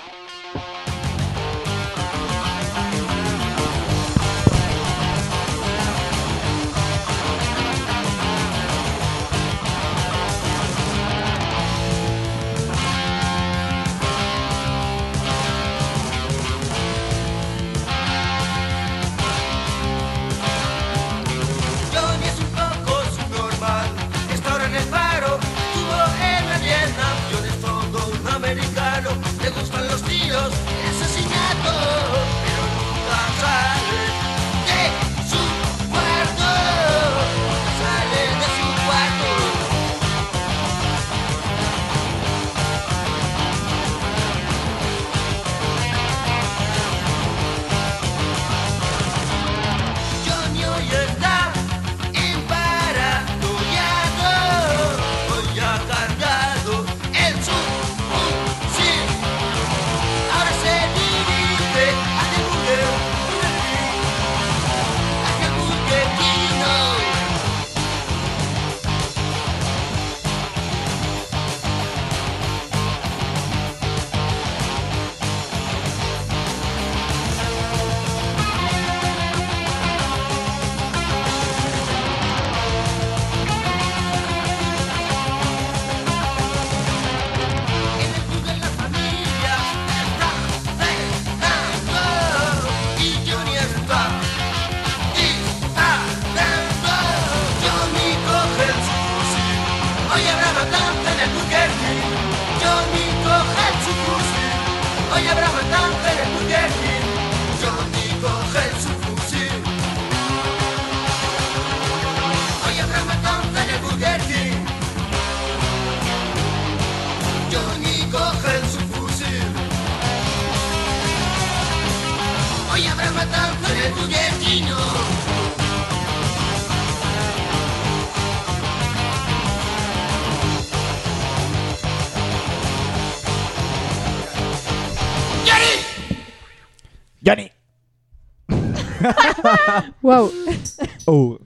<laughs> Wow. <laughs> Uh.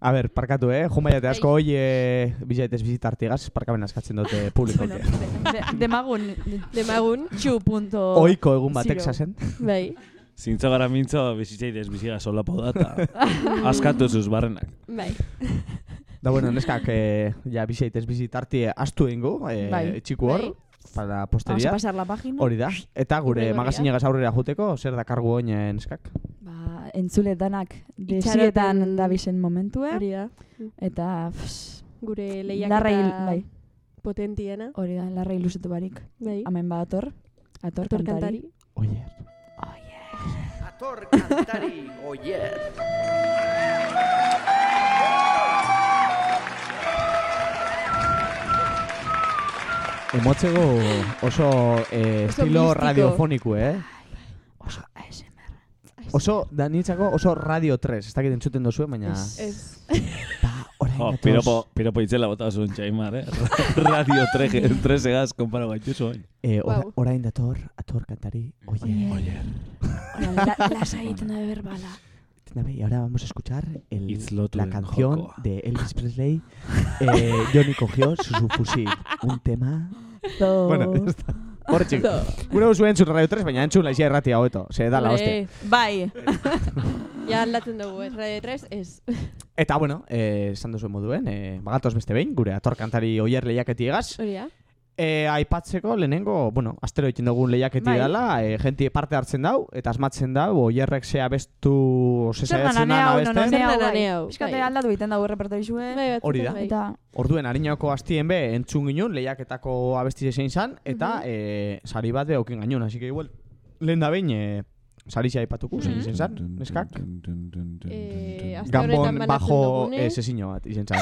A ber, parkatu, eh? Jun baiate asko hoi eh, bizaitez bizitartigaz, parkaben askatzen dute <laughs> publikoke. De, demagun. Demagun. Txu punto. Oiko egun bat zero. Texasen. Bai. Zintzo gara mintzo bizitzaitez biziga solapo da eta askatu zuz barrenak. Bai. Da bueno, neskak, eh, ja bizaitez bizitartie astu ingo, eh, Bai. txiku hor, Bai. Para Vamos a pasar la página. Hori da. Eta gure magazinegaz aurrera juteko, zer dakargu oin eh, neskak? Ba, entzule danak desietan dabizen momentue. Hori da. Eta, pss, Gure lehiaketa larrei, bai. potentiena. Hori da, larrei luzetu barik. Bai. Hemen badator. Ator, Ator kantari. kantari. Oye. Ator kantari oier. Emotzego oso eh, Oso estilo místico. radiofoniku, eh? Oso ASMR. Oso, da nitzako oso Radio 3, ez dakit entzuten dozue, baina... Ez. <laughs> Oh, gatoz. piropo, piropo itzela bota zuen txaimar, eh? <laughs> Radio 3, 3 egaz, konpara gaituzu oin. Eh, ora, Guau. orain dator, ator kantari, oye. Oye. Hola, la, lasai egiten da berbala. Y ahora vamos a escuchar el, la canción joko. de Elvis Presley. Eh, Johnny cogió su, fusil. Un tema... Bueno, ya está. Hortxik. Gure duzu entzun Radio 3, baina entzun laizia erratia hobeto. Se da la hostia. Bai. Ja aldatzen dugu, ez Radio 3, ez. Eta, bueno, eh, esan duzu moduen, eh, bagatoz beste behin, gure ator kantari oier lehiaketiegaz. Hori e, aipatzeko lehenengo, bueno, astero egiten dugun lehiaketi bai. dela, e, eh, jenti parte hartzen dau, eta asmatzen dau, oierrek zea bestu zezaiatzen dana beste. Zer dana hau, hau. Eskate aldatu egiten dugu repertorizue. Hori da. Eta... Orduen, harinako hastien be, entzun ginen, lehiaketako abesti zein zan, eta mm -hmm. e, sari bat behokin gainun, así que igual, lehen da behin, e, sari zea ipatuko, mm -hmm. zein zan, neskak? E, Gambon bajo e, bat, izen zan.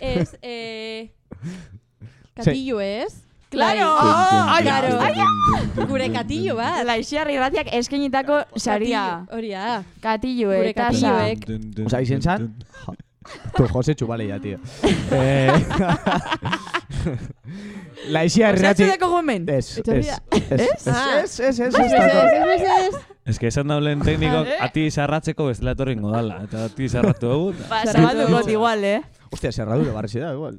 Ez, eh... <laughs> Katillo ez? Claro! Claro. Gure katillo bat. Laixiarri irratiak eskenitako saria. Katillo, Hori da. Katillo, Gure eta sa. katilloek. Osa, izen zan, tu Jose txubale ya, tío. <laughs> eh, <laughs> la isia Osea, errati... txudeko gomen. Ez, ez, da. ez, Ez? ez, ez, ez, ez, Ez, ez, ez, ez, ez, ez, ez. Ez que esan daulen teknikok Eh? ati zarratzeko bestela etorringo dala. Eta ati zarratu dugu. Ba, got igual, eh? Hostia, zerradura barrezi da, igual.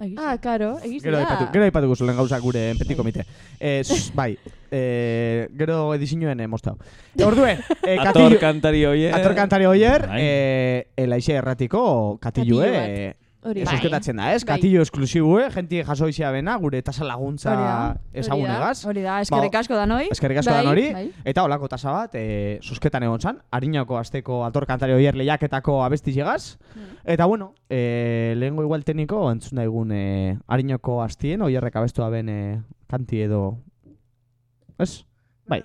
Egizu. Ah, karo, egizu gero da. Aipatu, gero aipatuko gauza gure enpetiko mite. Eh, bai, eh, gero edizinoen emostau. Eh, Ordue, eh, ator kantari oier. Ator kantari oier, bai. eh, elaixe erratiko katilue, eh, Hori. Esusketatzen da, ez? Bai. Katillo esklusibue, jenti jasoizia bena, gure tasa laguntza Hori da. ezagunegaz. Hori da, eskerrik asko da noi. Eskerrik asko Bai, da hori. bai. Eta holako tasa bat, e, susketan egon zan, harinako azteko ator kantari oier lehiaketako abesti llegaz. Eta bueno, e, lehengo igual tekniko entzun daigun e, harinako astien, oierrek abestu ben e, kanti edo... Ez? Bai.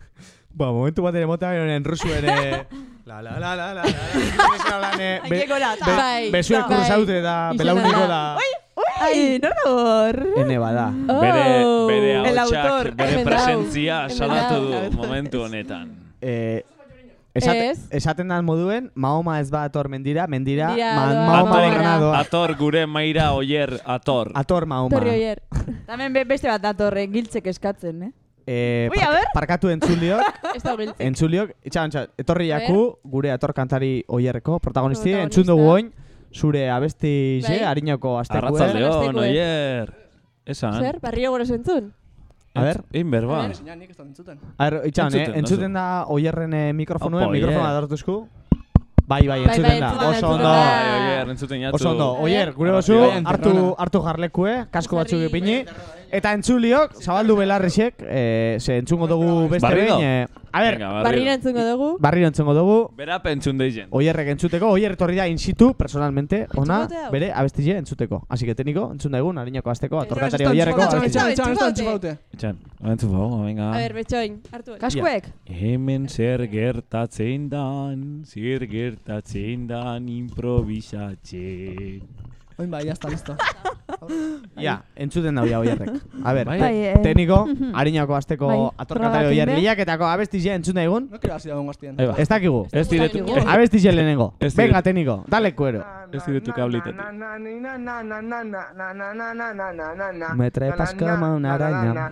Ba, momentu bat ere mota benen rusu ere... La la la la la la la la ta. Bai, Besuek bai. kruzaute da, belauniko da. da... Ai, nor? Ene bada. Bere, bere bere Hemen dau. presentzia salatu du momentu honetan. Eh, esate, Ez. esaten dan moduen, Mahoma ez ba ator mendira, mendira, ma. Mahoma doa. Ator gure maira oier ator. Ator Mahoma. Torri oier. Tamen be- beste bat datorre, giltzek eskatzen, eh? Eh, Ui, a ber. parkatu entzuliok, <laughs> entzuliok, itxan, itxan, etorri A jaku, gure ator kantari oierreko, protagonisti, Protagonista. entzun dugu oin, zure abesti Bai. xe, harinoko aztekue. Arratzaldeon, Aztekue. oier. Esan. Zer, barrio gora entzun? A ber. Egin berba. A ver, itxan, eh, Entzuten, da oierren eh, mikrofonuen, mikrofona oier. dartuzku. Bai, bai, Bai, entzuten bai, da, oso ondo. Bai, oier, entzuten jatzu. Oso ondo, oier, gure Bai, bai, hartu, hartu jarlekue, kasko batzuk ipini. Eta entzuliok, zabaldu belarrixek, eh, ze entzungo dugu beste Barriro? behin. Eh, a ber, Venga, Barrira entzungo dugu. barriro entzungo dugu. Bera pentsun deizen. Oierrek entzuteko, oier etorri da in situ, personalmente, ona, bere abestile entzuteko. Así que teniko, entzun daigun, harinako azteko, atorkatari oierreko itxan, abestile. itxan, itxan, itxan, Itxan, bantzu fau, venga. A ber, betxoin, hartu. Kaskuek. Hemen zer gertatzen dan, zer gertatzen dan improvisatzen. Oin bai, ya está, listo. Ja, entzuten da oierrek. A ber, Bai. Bai, eh, teniko, harinako azteko bai, atorkatari oier liaketako abestile entzun daigun. No quiero así. Ahí va. Ez dakigu. Ez diretu, Abestile lehenengo. Venga, teniko, dale cuero. ez diretu kablitetik. Me trepas como una araña.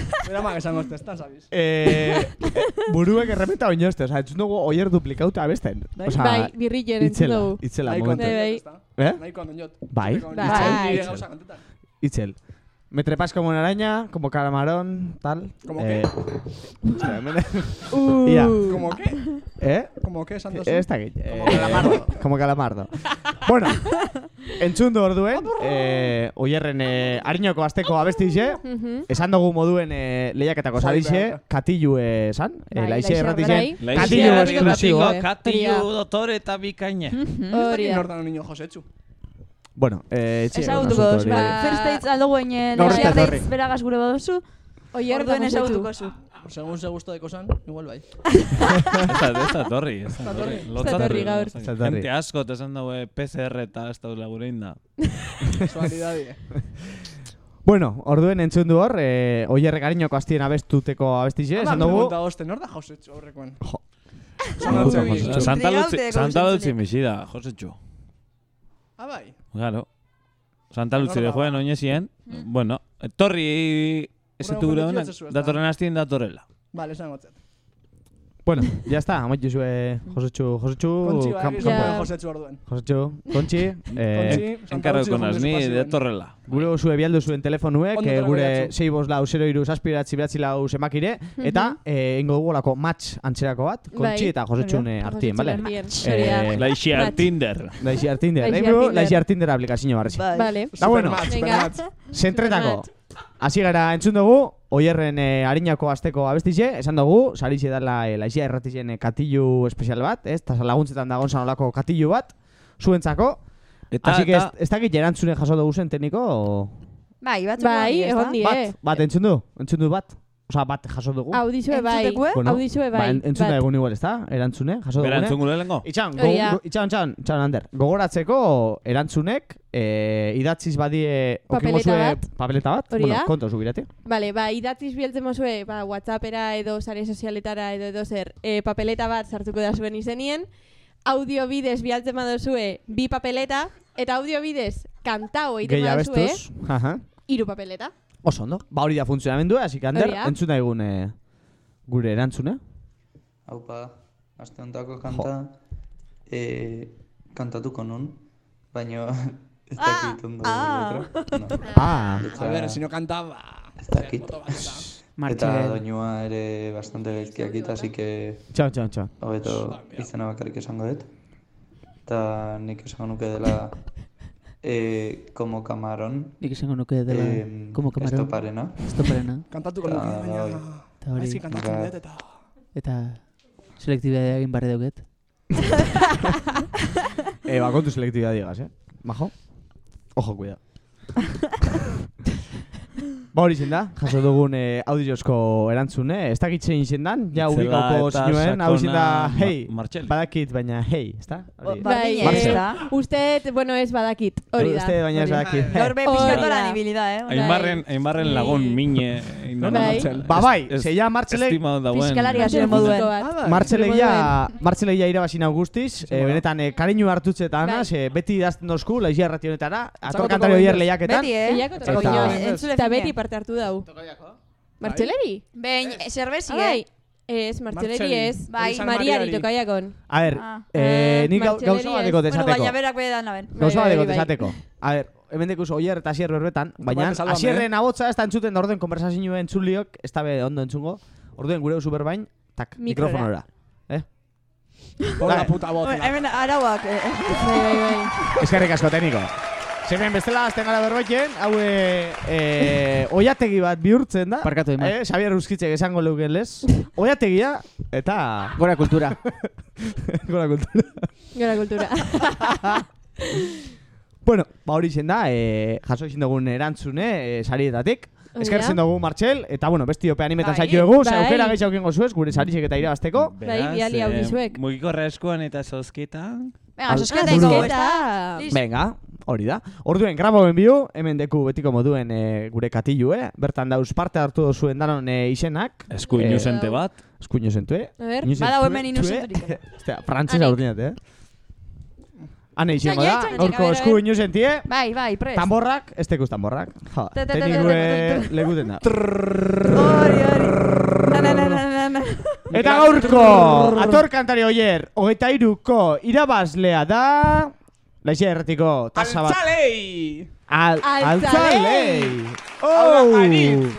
Mira ma, esango este, estan sabiz. Eh, buruek errepeta oinozte, oza, entzun dugu oier duplikauta abesten. Bai, birrillen entzun itzela, dugu. itzela Nahiko momentu. Bai, bai. Eh? Nahiko ondo jot. Bai. Nahiko Bai. Itzel, Itzel. Me trepas como una araña, como calamarón, tal. ¿Cómo eh, hostia, hemen- Uh. Ia. ¿Cómo qué? Eh? ¿Cómo qué, Santos? Ez dakit. Como eh, calamardo. Como calamardo. bueno, entzundu orduen, eh, oierren eh, harinoko azteko abestixe, Mhm. esan dugu moduen eh, lehiaketako behar. katilu eh, esan, eh, Bai, laixe bai. katilu esklusibo. Hori da. dotore eta bikaina. Hori da. Nortan niño Josetxu. Bueno, eh, etxe Ezagutuko duzu. Ba, First dates aldo Gaur Asia eta dates beragaz gure baduzu. Oier Orduen ezagutuko zu. Según se gusto de cosan, igual bai. <laughs> Ez da, torri, ez da torri. Ez torri gaur. Gente asko, eta esan daue PCR eta ez da. Sualidadie. <laughs> Bueno, orduen entzundu hor, eh, oierrek harinoko astien abestuteko abestixe, esan dugu, Pregunta oste, nor da Josetxu aurrekoen? Jo. Santa Lutzi, Santa Lutzi se misida, Josetxu. Ah, bai. Claro. Santa Norba. de joen oinezien. Bueno, torri ese honak, ez da. datorren astien datorrela. Vale, esan gotzet. Bueno, ya está, amaitu zue Josetxu, Josetxu, Kontxi bai, kam- egiz kampo. Ja. Josetxu orduen. Josetxu, Kontxi, <laughs> eh, Kontxi, Santa Enkarreko Lutzi naz, ni datorrela. Gure zue bialdu zuen telefonuek, eh, gure. 6 bos lau 0 iru zazpiratzi beratzi lau zemakire, eta eh, ingo dugulako match antzerako bat, Kontxi Bai. eta artien, bale? Josetxune artien, da. Eh, Laixi Artinder, Laixi Artinder. Laixi Artinder aplikazio barrezi. Vale. Da bueno, Supermatch, supermatch. zentretako. Hasi gara entzun dugu, oierren eh, harinako azteko abestixe, esan dugu, sarixe dala eh, laixia erratixen eh, katilu espezial bat, ez? Ta laguntzetan dagoen zanolako katilu bat, zuentzako. Eta, Así que ez, eta, ez dakit erantzune jaso dugu zen tekniko, o... Bai, batzuk Bai, egon die. Bat, bat entzun du? Entzun du bat? Osa, bat jaso dugu? Audizue bai. Bueno, Audizue Ba, bai. en- entzun da bat. egun igual, ez da? Erantzune, jaso bera dugune. entzun gure lehenko? Itxan, go, go, itxan, itxan, itxan, Ander. Gogoratzeko erantzunek eh, idatziz badie Papeleta bat. papeleta bat. Hori bueno, da. konto zubirate. Vale, ba, idatziz bieltzen mozue, ba, Whatsappera edo sare sozialetara edo edo zer, e, papeleta bat sartuko da zuen izenien, audio bidez bialtzen badozue bi papeleta, eta audio bidez kantao egiten badozue, hiru papeleta. Oso ondo. Ba hori da funtzionamendua, así que Ander, Hori da. entzun da egun eh, gure erantzune. Haupa, aste hontako kanta eh, kantatuko nun, baina <laughs> ez dakit ondo ah. letra. No. Ah. A ver, si no cantaba. Ez dakit. Eta. Eta Martxel. doinua ere bastante gaizkiak eta, así que... Txau, txau, txau. Hobeto izena bakarrik esango dut. Eta nik esango nuke dela <laughs> eh, como camarón. Nik esango nuke dela em, como camarón. Estoparena. Estoparena. Kantatuko nuke, baina... bai. Eta hori. Gaizki kantatzen dut eta... Eta selektibidea egin barre dauket. Eh, ba, kontu selektiba digaz, eh? Majo? Ojo, cuidado. <laughs> Ba hori da, jaso dugun eh, audiozko erantzune, ez dakit zein zendan, ja ubikoko zinuen, hau zen da, hei, Ma- badakit, baina hei, ez da? Hori. Bai, Marcel. eh, uste, bueno, ez badakit, hori da. Uste baina ez da. badakit. Gaur be da. ibilida, eh? Ainbarren, ainbarren lagun mine. Bai. Ba bai, zeia Martxelek dauen. Fiskalaria ziren moduen. Martxeleia, Martxeleia irabazi guztiz, eh, benetan eh, kariñu hartutzetan, Bai. eh, beti idazten dozku, laizia errationetara, Txakotoko atorkantario hier bidez. lehiaketan. Beti, eh? Eta- beti parte hartu dau. Martxeleri? Behin, zerbezi, Bai. eh? Ez, Martxeleri ez. Bai. Mariari tokaiakon. A ber, Ah. eh, nik gau- gauza bat ez. deko Bueno, desateko. baina berak bedan naben. Gauza bat deko bai. desateko. A ber, hemen dekuzu oier eta asier berbetan, baina asierren abotza ez da entzuten da orden konversazioen entzuliok, ez da be ondo entzungo. Orduen gure usu berbain, tak, mikrofonora. Eh? Por la puta bota. Hemen arauak, eh? Bai, bai. Eskerrik asko tekniko. Zemen bestela azten gara berbaiten, hau e, e, oiategi bat bihurtzen da. Barkatu ima. Eh, Xabier Euskitzek esango leuken lez. Oiategia, eta... Gora kultura. <laughs> Gora kultura. Gora kultura. <laughs> Bueno, ba hori da, e, jaso izin dugun erantzune, e, sarietatik. Eskertzen da. dugu Martxel, eta bueno, besti ope animetan Bai, zaitu egu, ze bai. gehiago aukengo zuez, gure sarisek eta irabazteko. Bai, biali hau dizuek. Mugikorra eskuan eta zozketa. Venga, Buru. ingo. Venga, hori da. Orduen, grabo biu, hemen deku betiko moduen e, gure katillu, eh? Bertan dauz parte hartu dozuen danon e, izenak. Esku Eh, inusente bat. Esku inusente. A ver. Badau hemen inusenturik. <laughs> Ostia, frantzesa Ane. urdinat, eh? Ane izango Ja, da, gaurko esku ver. inusentie. Bai, bai, prest. Tamborrak, ez tekuz tamborrak. Ja, Te, te, te, teknikue te, te, te. leguten da. Hori, hori. <laughs> Eta gaurko, ator kantari oier, hogeita iruko irabazlea da... Laixia erretiko tasa bat. Altzalei! Al, Altzalei! Hau Oh! da, aritz!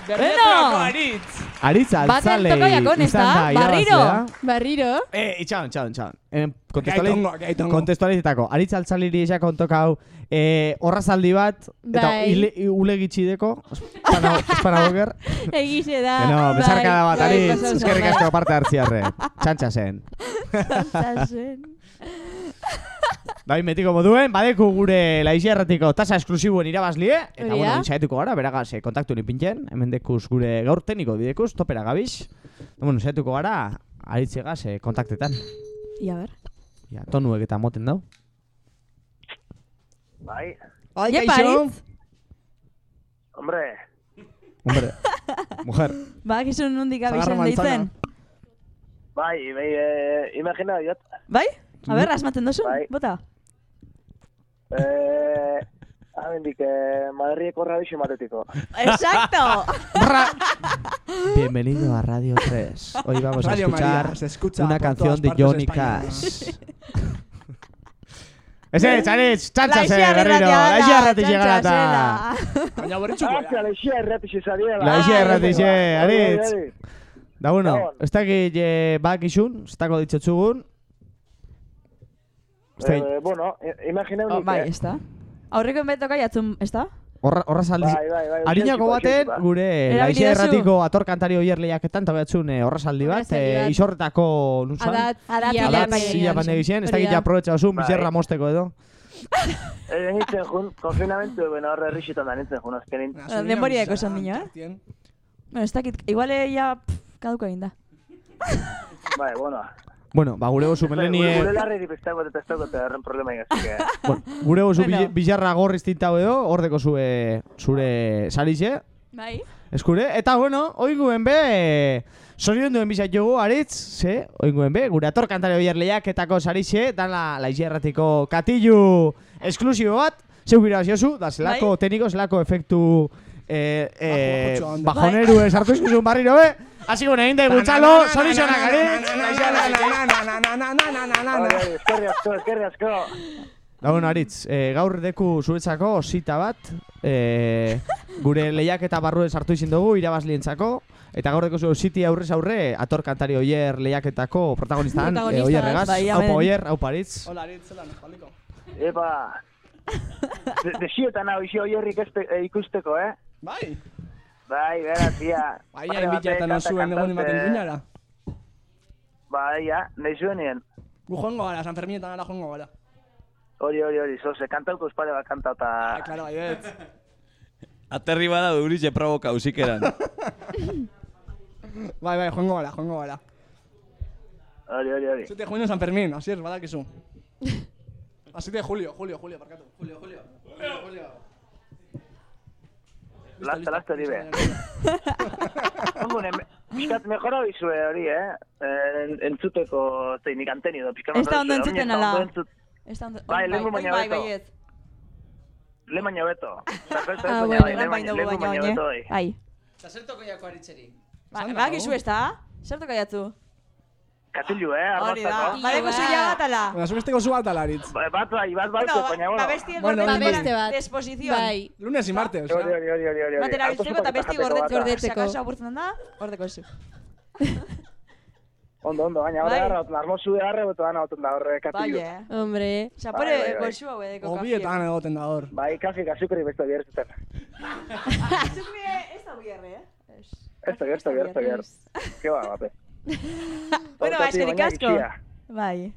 Aritz! Aritz Baten altzalei tokaiakon, ez da? Barriro? Barriro. Eh, itxaron, itxaron, itxaron. Eh, Gaitongo, gaitongo. Kontestualizetako. Aritz altzaliri esak kontokau eh, horrazaldi bat, eta Bai. ile, ule gitxideko, espana, boker. <laughs> Egize da. No, bezarka da bat, bai, Aritz, eskerrik asko parte hartziarre. Txantxa zen. Txantxa zen. <laughs> Bai, metiko moduen, badeku gure laizierratiko tasa esklusibuen irabazlie, eta Hori bueno, da. saiatuko gara, beragaz, eh, kontaktu ni pintzen, hemen dekuz gure gaur tekniko bidekuz, topera gabiz. Bueno, saiatuko gara, aritzegaz, eh, kontaktetan. Ia ber. Ja, tonuek eta moten dau. Bai, Ai, Jepa, kaixo! Hombre, Hombre, mujer. <laughs> Ba, nondik abixen Zagarra manzana. deitzen. bai, bai, eh, imagina diot, Bai? A ber, asmaten dozu? Bai. Bota. Eh, amendik, eh, Madrieko radixo matetiko. Exacto! <laughs> Bienvenido a Radio 3. Hoy vamos Radio a escuchar María, se escucha una por canción todas de partes Johnny españolas. Cash. <laughs> Ese, Charitz, txantxase, Laixia berriro. irratia Laixia dela, errati txantxa eta. zela. Baina borritxuko Ah, da. lexia errepixi zariela. Laixia erratixe, Aritz. Bai, bai. Da bueno, ez dakit eh, bakizun, ez dako ditzotzugun. Eh, bueno, imagina Oh, unik, bai, eh. ez da. Aurreko enbetoka jatzun, ez da? horra, horra saldi. Bai, bai, bai. Harinako baten, gure duzu? erratiko ator kantari oier lehiaketan, eta behatzun eh, horra saldi bat, eh, isorretako nunzuan. Adat, Adat, adat, zila pandegi zen, ez dakit da. duzun, Bai. bizerra mosteko edo. <laughs> Eh, nintzen jun, konfinamentu, bueno, horre errixetan da nintzen jun, azkenin. Denboriako esan dino, eh? Bueno, ez dakit, igual ja pff, kaduko egin da. Bai, bueno. Bueno, ba, gure gozu Gure meleni, gure larri pestago eta pestago eta erren problema ingazik, eh. <laughs> bueno, gure gozu Bueno. bizarra gorriz tintau edo, hordeko zure, zure sarixe, Bai? eskure, eta bueno, oinguen be, zorion duen bizat jogu, aritz, ze, oinguen be, gure ator kantari oier lehiaketako sarixe, dan la, laixia erratiko katillu esklusibo bat, zeu ziozu, da zelako Bai. tekniko, zelako efektu eh, eh, bajoneru esartu eskuzun barriro be, Así que egin da igutzalo, solizionak, hori, eskerri asko, eskerri asko. Da, bueno, Aritz, e, gaur deku zuretzako zita bat, e, gure lehiaketa barruen sartu izin dugu, irabazlientzako, eta gaur deku zu ziti aurrez aurre, ator kantari oier lehiaketako protagonistan, e, oier regaz, bai, haupa oier, haupa Aritz. Hola, aritz, zelan. Epa. De- Desietan hau, isi oierrik e, ikusteko, eh? Bai, Bai, bera, tia. bai, hain bilaten zuen egon ematen guinara. Bai, ja, nahi zuenien. Gu joango gara, San Ferminetan ara joango gara. Hori, hori, hori, zoze, kantauko espare bat kantauta. Ah, Claro, baiet. <laughs> Aterri bada Eurixe provoka usikeran. <laughs> Bai, bai, joango gara, joango gara. Hori, hori, hori. 7 de junio San Fermín, así es, badakizu. <laughs> A 7 de julio, julio, julio, barkatu. Julio, julio. Julio, julio. Laste, laste hori be. Ongun, pixkat mejora bizue hori, eh? En, entzuteko, zein, nik anteni edo, pixkat Ez da ondo bizue, entzuten ez da ala. ondo entzut- Ez da ondo... Bai, oi, baina bai, beto. baiet. Le baina beto. Ah, bueno, baina lan bai, baino le gu baina baina beto, baina. bai. Ai. Eta zertoko jako aritzeri? Ba, bakizu ez da? Zertu kaiatzu? Katilu, eh, Hori da. arrastako. Badeko zuia bat ala. Baina, zu besteko zu bat alaritz. Ba- Bat bai, bat bai, Bueno, baina, bueno. ba besti Bueno, gordetzen beste bat. Disposición. Bai. Lunes y martes, Hori, hori, hori, hori, hori. Batera biltzeko eta besti gordetzeko. Gordetzeko. Si acaso apurtzen da, gordeko zu. <laughs> Ondo, ondo, baina horre Bai. garra, armozu beharre, beto oten da horre Bai, katilu. eh. Hombre. Zapore, Bai, bai, bai. hau edeko Hobietan egoten da hor. Bai, kafi, kasukari beste bierzetan. <laughs> Zukre, ez da bierre, eh? Ez da, da, ez da, da. Ke ba, bape. Bueno, ba, <laughs> eskerrik asko. Bai.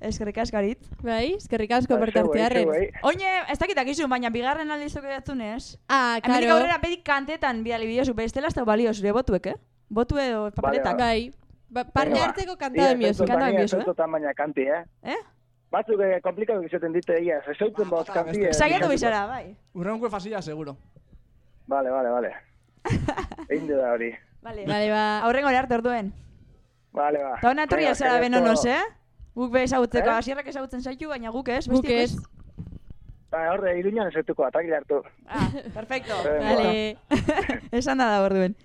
eskerrik asko arit. Bai, eskerrik asko Ba, parte zeu, eh, eh. Oine, ez dakit akizu, baina bigarren aldiz zoko jatzunez. Ah, Hemendik karo. aurrera beti kantetan bidali bideo zu, bestela ez da balio zure botuek, eh? Botu edo papeletak. Bai. Ba, parte ba. hartzeko kanta biozu. Kanta biozu, eh? Baina kanti, eh? Eh? Batzuk eh, komplikatu izaten dite egia, zezauten bot kanti. eh, Saiatu bikatuko. bizara, bai. Urrengo fasilla, seguro. Vale, vale, vale. <laughs> Egin du da hori. Vale. Vale, ba. Aurrengo arte orduen. Vale, ba. Hona etorri Venga, alzara eskerrik benonos, asko. eh? Guk be ezagutzeko, Eh? hasierrak ezagutzen zaitu, baina guk ez, Guk ez. Ba, horre, iruñan ezetuko, atakile hartu. Ah, perfecto. Venga. Vale. <laughs> Esan da da orduen.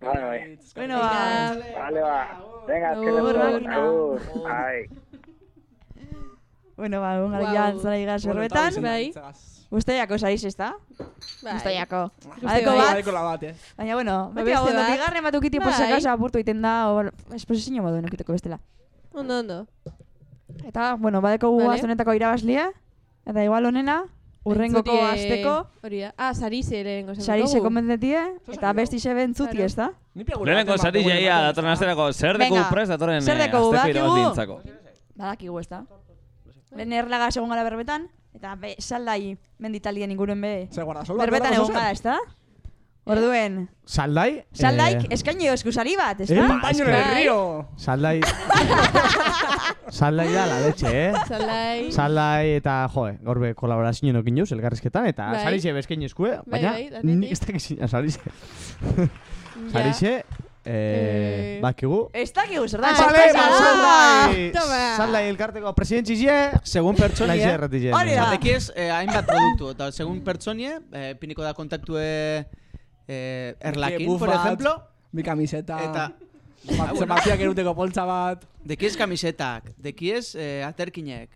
Bai, bai. Bueno, ba. Vale, ba. Venga, Agur, agur. Agur. Ai. Bueno, ba, egun gara Guau. joan zara igaz berbetan. Bai. Guztaiako sariz, ez da? Bai. Guztaiako. Badeko bai. bat. Badeko la bat, eh. Baina, bueno, beste ondo, bat. bigarren bat ukiti por Bai. si acaso apurtu egiten da, o, esposizio modu nukiteko bestela. Ondo, ondo. Eta, bueno, badeko gu Vale. honetako irabazlia, eta igual honena, urrengoko asteko, Hori da. Ah, sarise lehenengo zen. sarize komentetie, eta besti sebe entzuti, ez da? Lehenengo sari jaia, datorren asterako, zer deku prest datorren eh, badakigu? irabazlintzako. Badakigu, ez da? Lehen erlaga segun gara berbetan, eta be, saldai menditaldien inguruen be, Ze guardasol bat berbetan egon gara, ez da? Orduen, Saldai? saldaik eh, eskaini eskusari bat, ez Eh, da? ba, Baño en el río. Saldai... <laughs> Saldai da la leche, eh? Saldai. Saldai eta, joe, gaur be kolaborazio nokin juz, elgarrizketan, eta Bai. sarixe bezkein eskue, Bai, baina bai, nik ez dakizina sarixe. <laughs> Sarixe, eh, bakigu. Ez dakigu, zer da? Ba, da! Saldai! Saldai elkarteko presidentzizie, Segun pertsonie, erratizie. Hori da. Zatekiez, eh, hainbat produktu, eta segun pertsonie, eh, piniko da kontaktue eh, erlakin, por ejemplo, Bi kamiseta. eta Zapatiak eruteko poltsa bat. dekiez kamisetak, dekiez eh, aterkinek,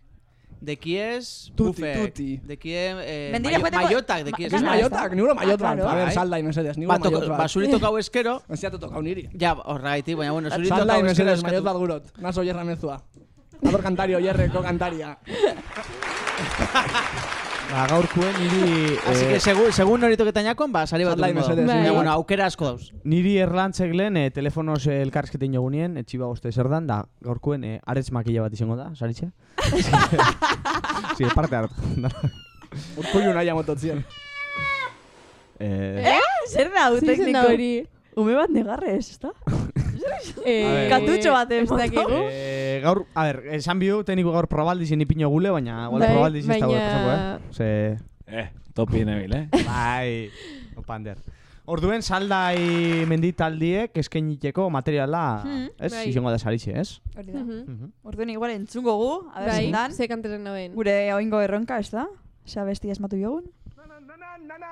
De qui és tuti, Buffet? Tuti. De qui és eh, Mendira, Mayo, Mayotak? De qui és Mayotak? Niuro Mayotak. Ah, claro. A ver, salda i no sé, niuro Mayotak. Va, suri tocau esquero. En si ha tocau niri. Ja, orrai, tío, bueno, suri tocau esquero. Salda i no sé, Mayotak gurot. Nas oyerra mezua. Ador cantario, oyerre, co cantaria. <laughs> ba, gaurkuen niri... <laughs> Así que eh, segun, segun hori toketainakon, ba, sari bat. Bai. Baina, bueno, aukera asko dauz. Niri erlantzek lehen eh, telefonoz eh, elkarrizketen jogunien, etxiba boste zer dan, da gaurkuen eh, aretz makilla bat izango da, saritxe? <laughs> sí, parte hartu. Urkullu nahi amototzien. eh, Eh? Zer da, tekniko? hori? Ume bat negarrez, ez da? <laughs> Eh, Kantutxo bat ez dakigu. eh, gaur, a ber, esan bihu tekniko gaur probaldi zen ipino gule, baina igual Bai, probaldi zen ez dago baina- pasako, eh? Se... Eh, topi nebil, eh? Bai, opander. Orduen saldai menditaldiek eskainiteko materiala, Hmm, ez? bai. Izango da saritxe, ez? Hori da. Mhm. Mhm. Orduan igual entzungo gu, a ber Bai, zein dan. ze kanteren naben. Gure oingo erronka, ez da? Xa besti asmatu jogun. Na na na na na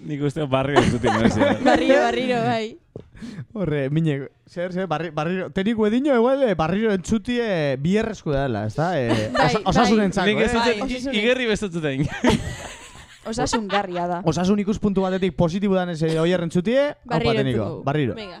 Nik uste barri ez dut ino ezin. <laughs> barriro, barriro, bai. Horre, mine, zer, zer, barri, barriro, teni edino, eguale, eh, barriro entzutie eh, bierrezko dela, ez da? E, osasun entzako, eh? Bai, bai. Nik ez eh? Bai, igerri bestatzen. <laughs> osasun garria da. Osasun ikuspuntu batetik positibu danez, oier entzutie, hau pateniko. Barriro. Venga.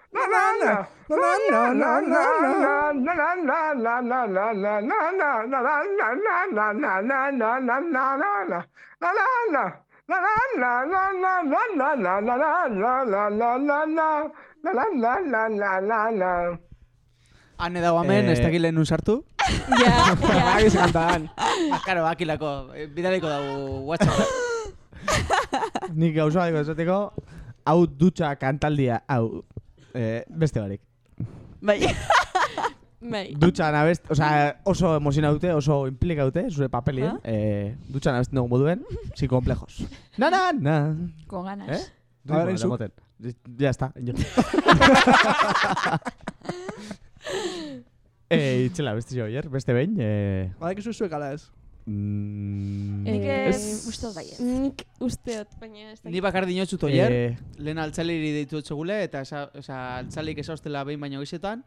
Hane dago hemen, ez dakit lehen sartu. Ja, ja. Aki zekantan. Akaro, akilako, bidaliko dago WhatsApp. Nik gauzoa dago esateko, hau dutxa kantaldia, hau eh, beste barik. Bai. <laughs> Bai. Dutxan abest, osea, oso emozionaute, oso implikaute, zure papelien. Eh, dutxan abesten dugu moduen, <laughs> sin complejos. Na, na, na. Con ganas. Eh? A ver, lemoten. Ya está. Yo. <laughs> eh, itxela, beste jo, beste behin. Eh, Badakizu zuek ala ez. Mm, Nik Eh, ez uste dut baiet. Nik usteot, baina ez dakit. Ni bakar dinotzut oier, Eh. lehen altzaliri deitu etzegule, eta esa, esa altzalik esaustela behin baino gizetan,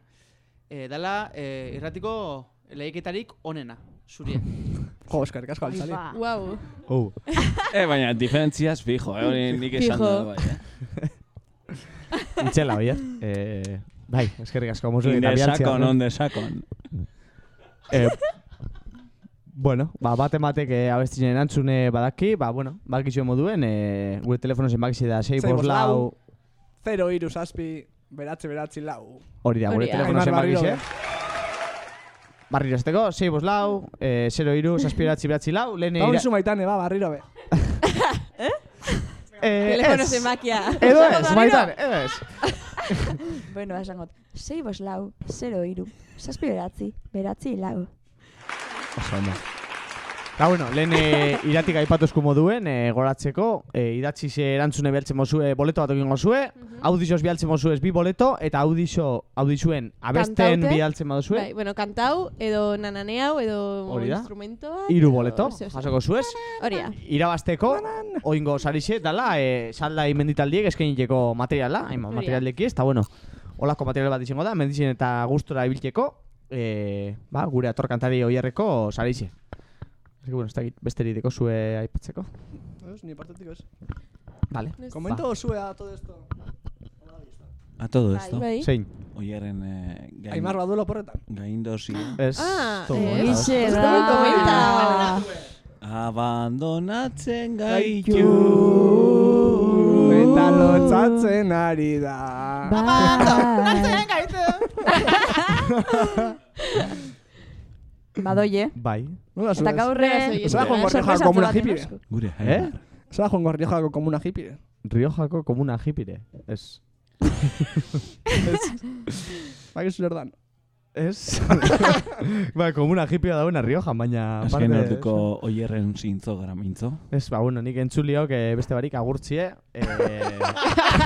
e, dala e, irratiko lehiaketarik onena, zurie. <laughs> Jo, eskerrik asko altzali. Ba. Wow. Oh. Eh, baina, diferentziaz fijo, eh, hori nik esan dut, bai, eh. <laughs> Itxela, oier. Eh, bai, eskerrik asko, mozu eta Inde sakon, onde sakon. Eh, bueno, ba, bat ematek eh, abestinen erantzune badaki, ba, bueno, bakizio moduen, eh, gure telefono zenbakizi da 6 Sei bost bost lau, lau. Zero, iru, zazpi, beratzi, beratzi, lau. hori da, gure telefono barriro zenbakizi, Barriro esteko, 6 bost lau, eh, 0 iru, zazpiratzi beratzi lau, lehen Ba, ira... unzu maitane, ba, barriro be. <laughs> Eh, Telefono ez. zenbakia. Edo ez, maitan, edo ez. Bueno, esangot. Sei bos lau, zero iru. Zazpi beratzi, beratzi lau. Oso ondo. Ba, bueno, lehen e, iratik aipatuzko moduen, e, goratzeko, e, idatzi ze erantzune behaltzen mozue, boleto bat egin mozue, audizioz bialtzen mozue bi boleto, eta audizo, audizuen abesten Kantaute. baduzue, Bai, bueno, kantau, edo nananeau, edo Hori da. instrumentoa. hiru boleto, jasoko zuez. Hori da. Irabazteko, oingo sarixe, dala, e, salda menditaldiek eskainiteko materiala, hain materialeki ez, eta bueno, olako material bat izango da, mendizien eta gustora ibiltzeko, e, ba, gure atorkantari oierreko. Así que, bueno, ez dakit besterik deko zue aipatzeko. Ez, ni partetik ez. Vale. Comento zue a todo esto. A todo Bai, esto. bai. Zein. Oierren eh, gain, Aimar baduelo porretan. gaindosia. Ez. Ah, todo, Ixe Ez da. komenta. Abandonatzen gaitu. Eta lotzatzen ari da. Bai. <laughs> <laughs> Badoie. Bai. Nola Eta zuez? gaurre... Zara joan Sorpresa gorriojako komuna enosko. Gure, Eh? Zara joan gorriojako komuna hipire. Riojako komuna hipire. Ez. Bakizu <laughs> zer dan. Ez. <laughs> ba, komuna hipia dagoena Riojan, baina... Azken aparte- orduko oierren zintzo gara mintzo. Ez, ba, bueno, nik entzuliok eh, beste barik agurtzie. Eh,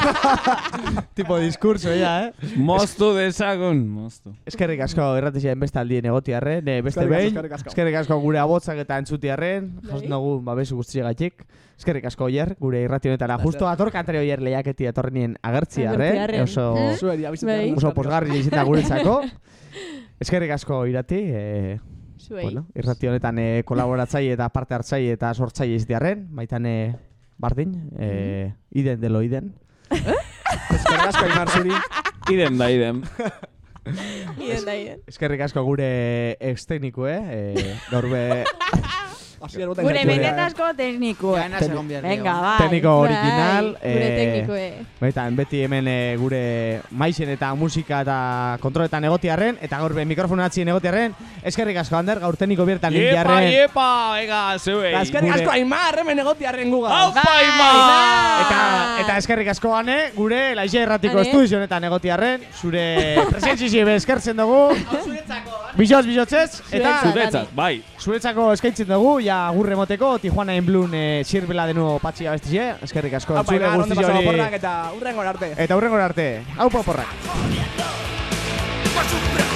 <laughs> tipo diskurso, ya, eh? Moztu dezagun, moztu. Eskerrik asko erratizien beste aldien egotiarren, eh, beste behin. eskerrik asko. Gure abotzak eta entzutiarren. Jasun dugu, babesu guztiagatik. Eskerrik asko oier, gure irrati honetara. Justo ator kantare oier lehiaketi agertziarren. Agertziarren. Oso, Eh? Zueri, abizetan. Bai. oso posgarri izin da guretzako. <laughs> Eskerrik asko irati. Eh, Zuei. bueno, irrati honetan eh, kolaboratzaile eta parte hartzaile eta sortzaile iztearren. Baitan eh, bardin, eh, iden delo iden. <laughs> Eskerrik asko Aimar zuri. Idem da, idem. Iden da, iden. Eskerrik asko gure ex teknikue, eh, gaur be... <laughs> Asier boten Gure benetazko egon behar Venga, bai. Tekniko original. Bai, gure eh, teknikue. Betan, beti hemen eh, gure maizen eta musika eta kontroletan egotiarren, eta gaur be mikrofonu atzien egotiarren, eskerrik asko, Ander, gaur tekniko biertan Iepa, indiarren. iepa, ega, zeuei. Eskerrik Gure- asko Aimar, hemen egotiarren guga. Aupa, Aimar! Eta, eta eskerrik asko gane, gure Laixia Erratiko Ane. honetan egotiarren, zure <laughs> presentzizio be eskertzen dugu. Bizoz, bizotzez, eta Zuretzat, bai. Zuretzako eskaintzen dugu, ja agurre moteko, Tijuana in Bluen eh, sirbela de nuevo patxia bestize, eskerrik asko, guztiz pasado hori. porrak eta urrengo arte. Eta hurrengo arte, hau porrak. Por su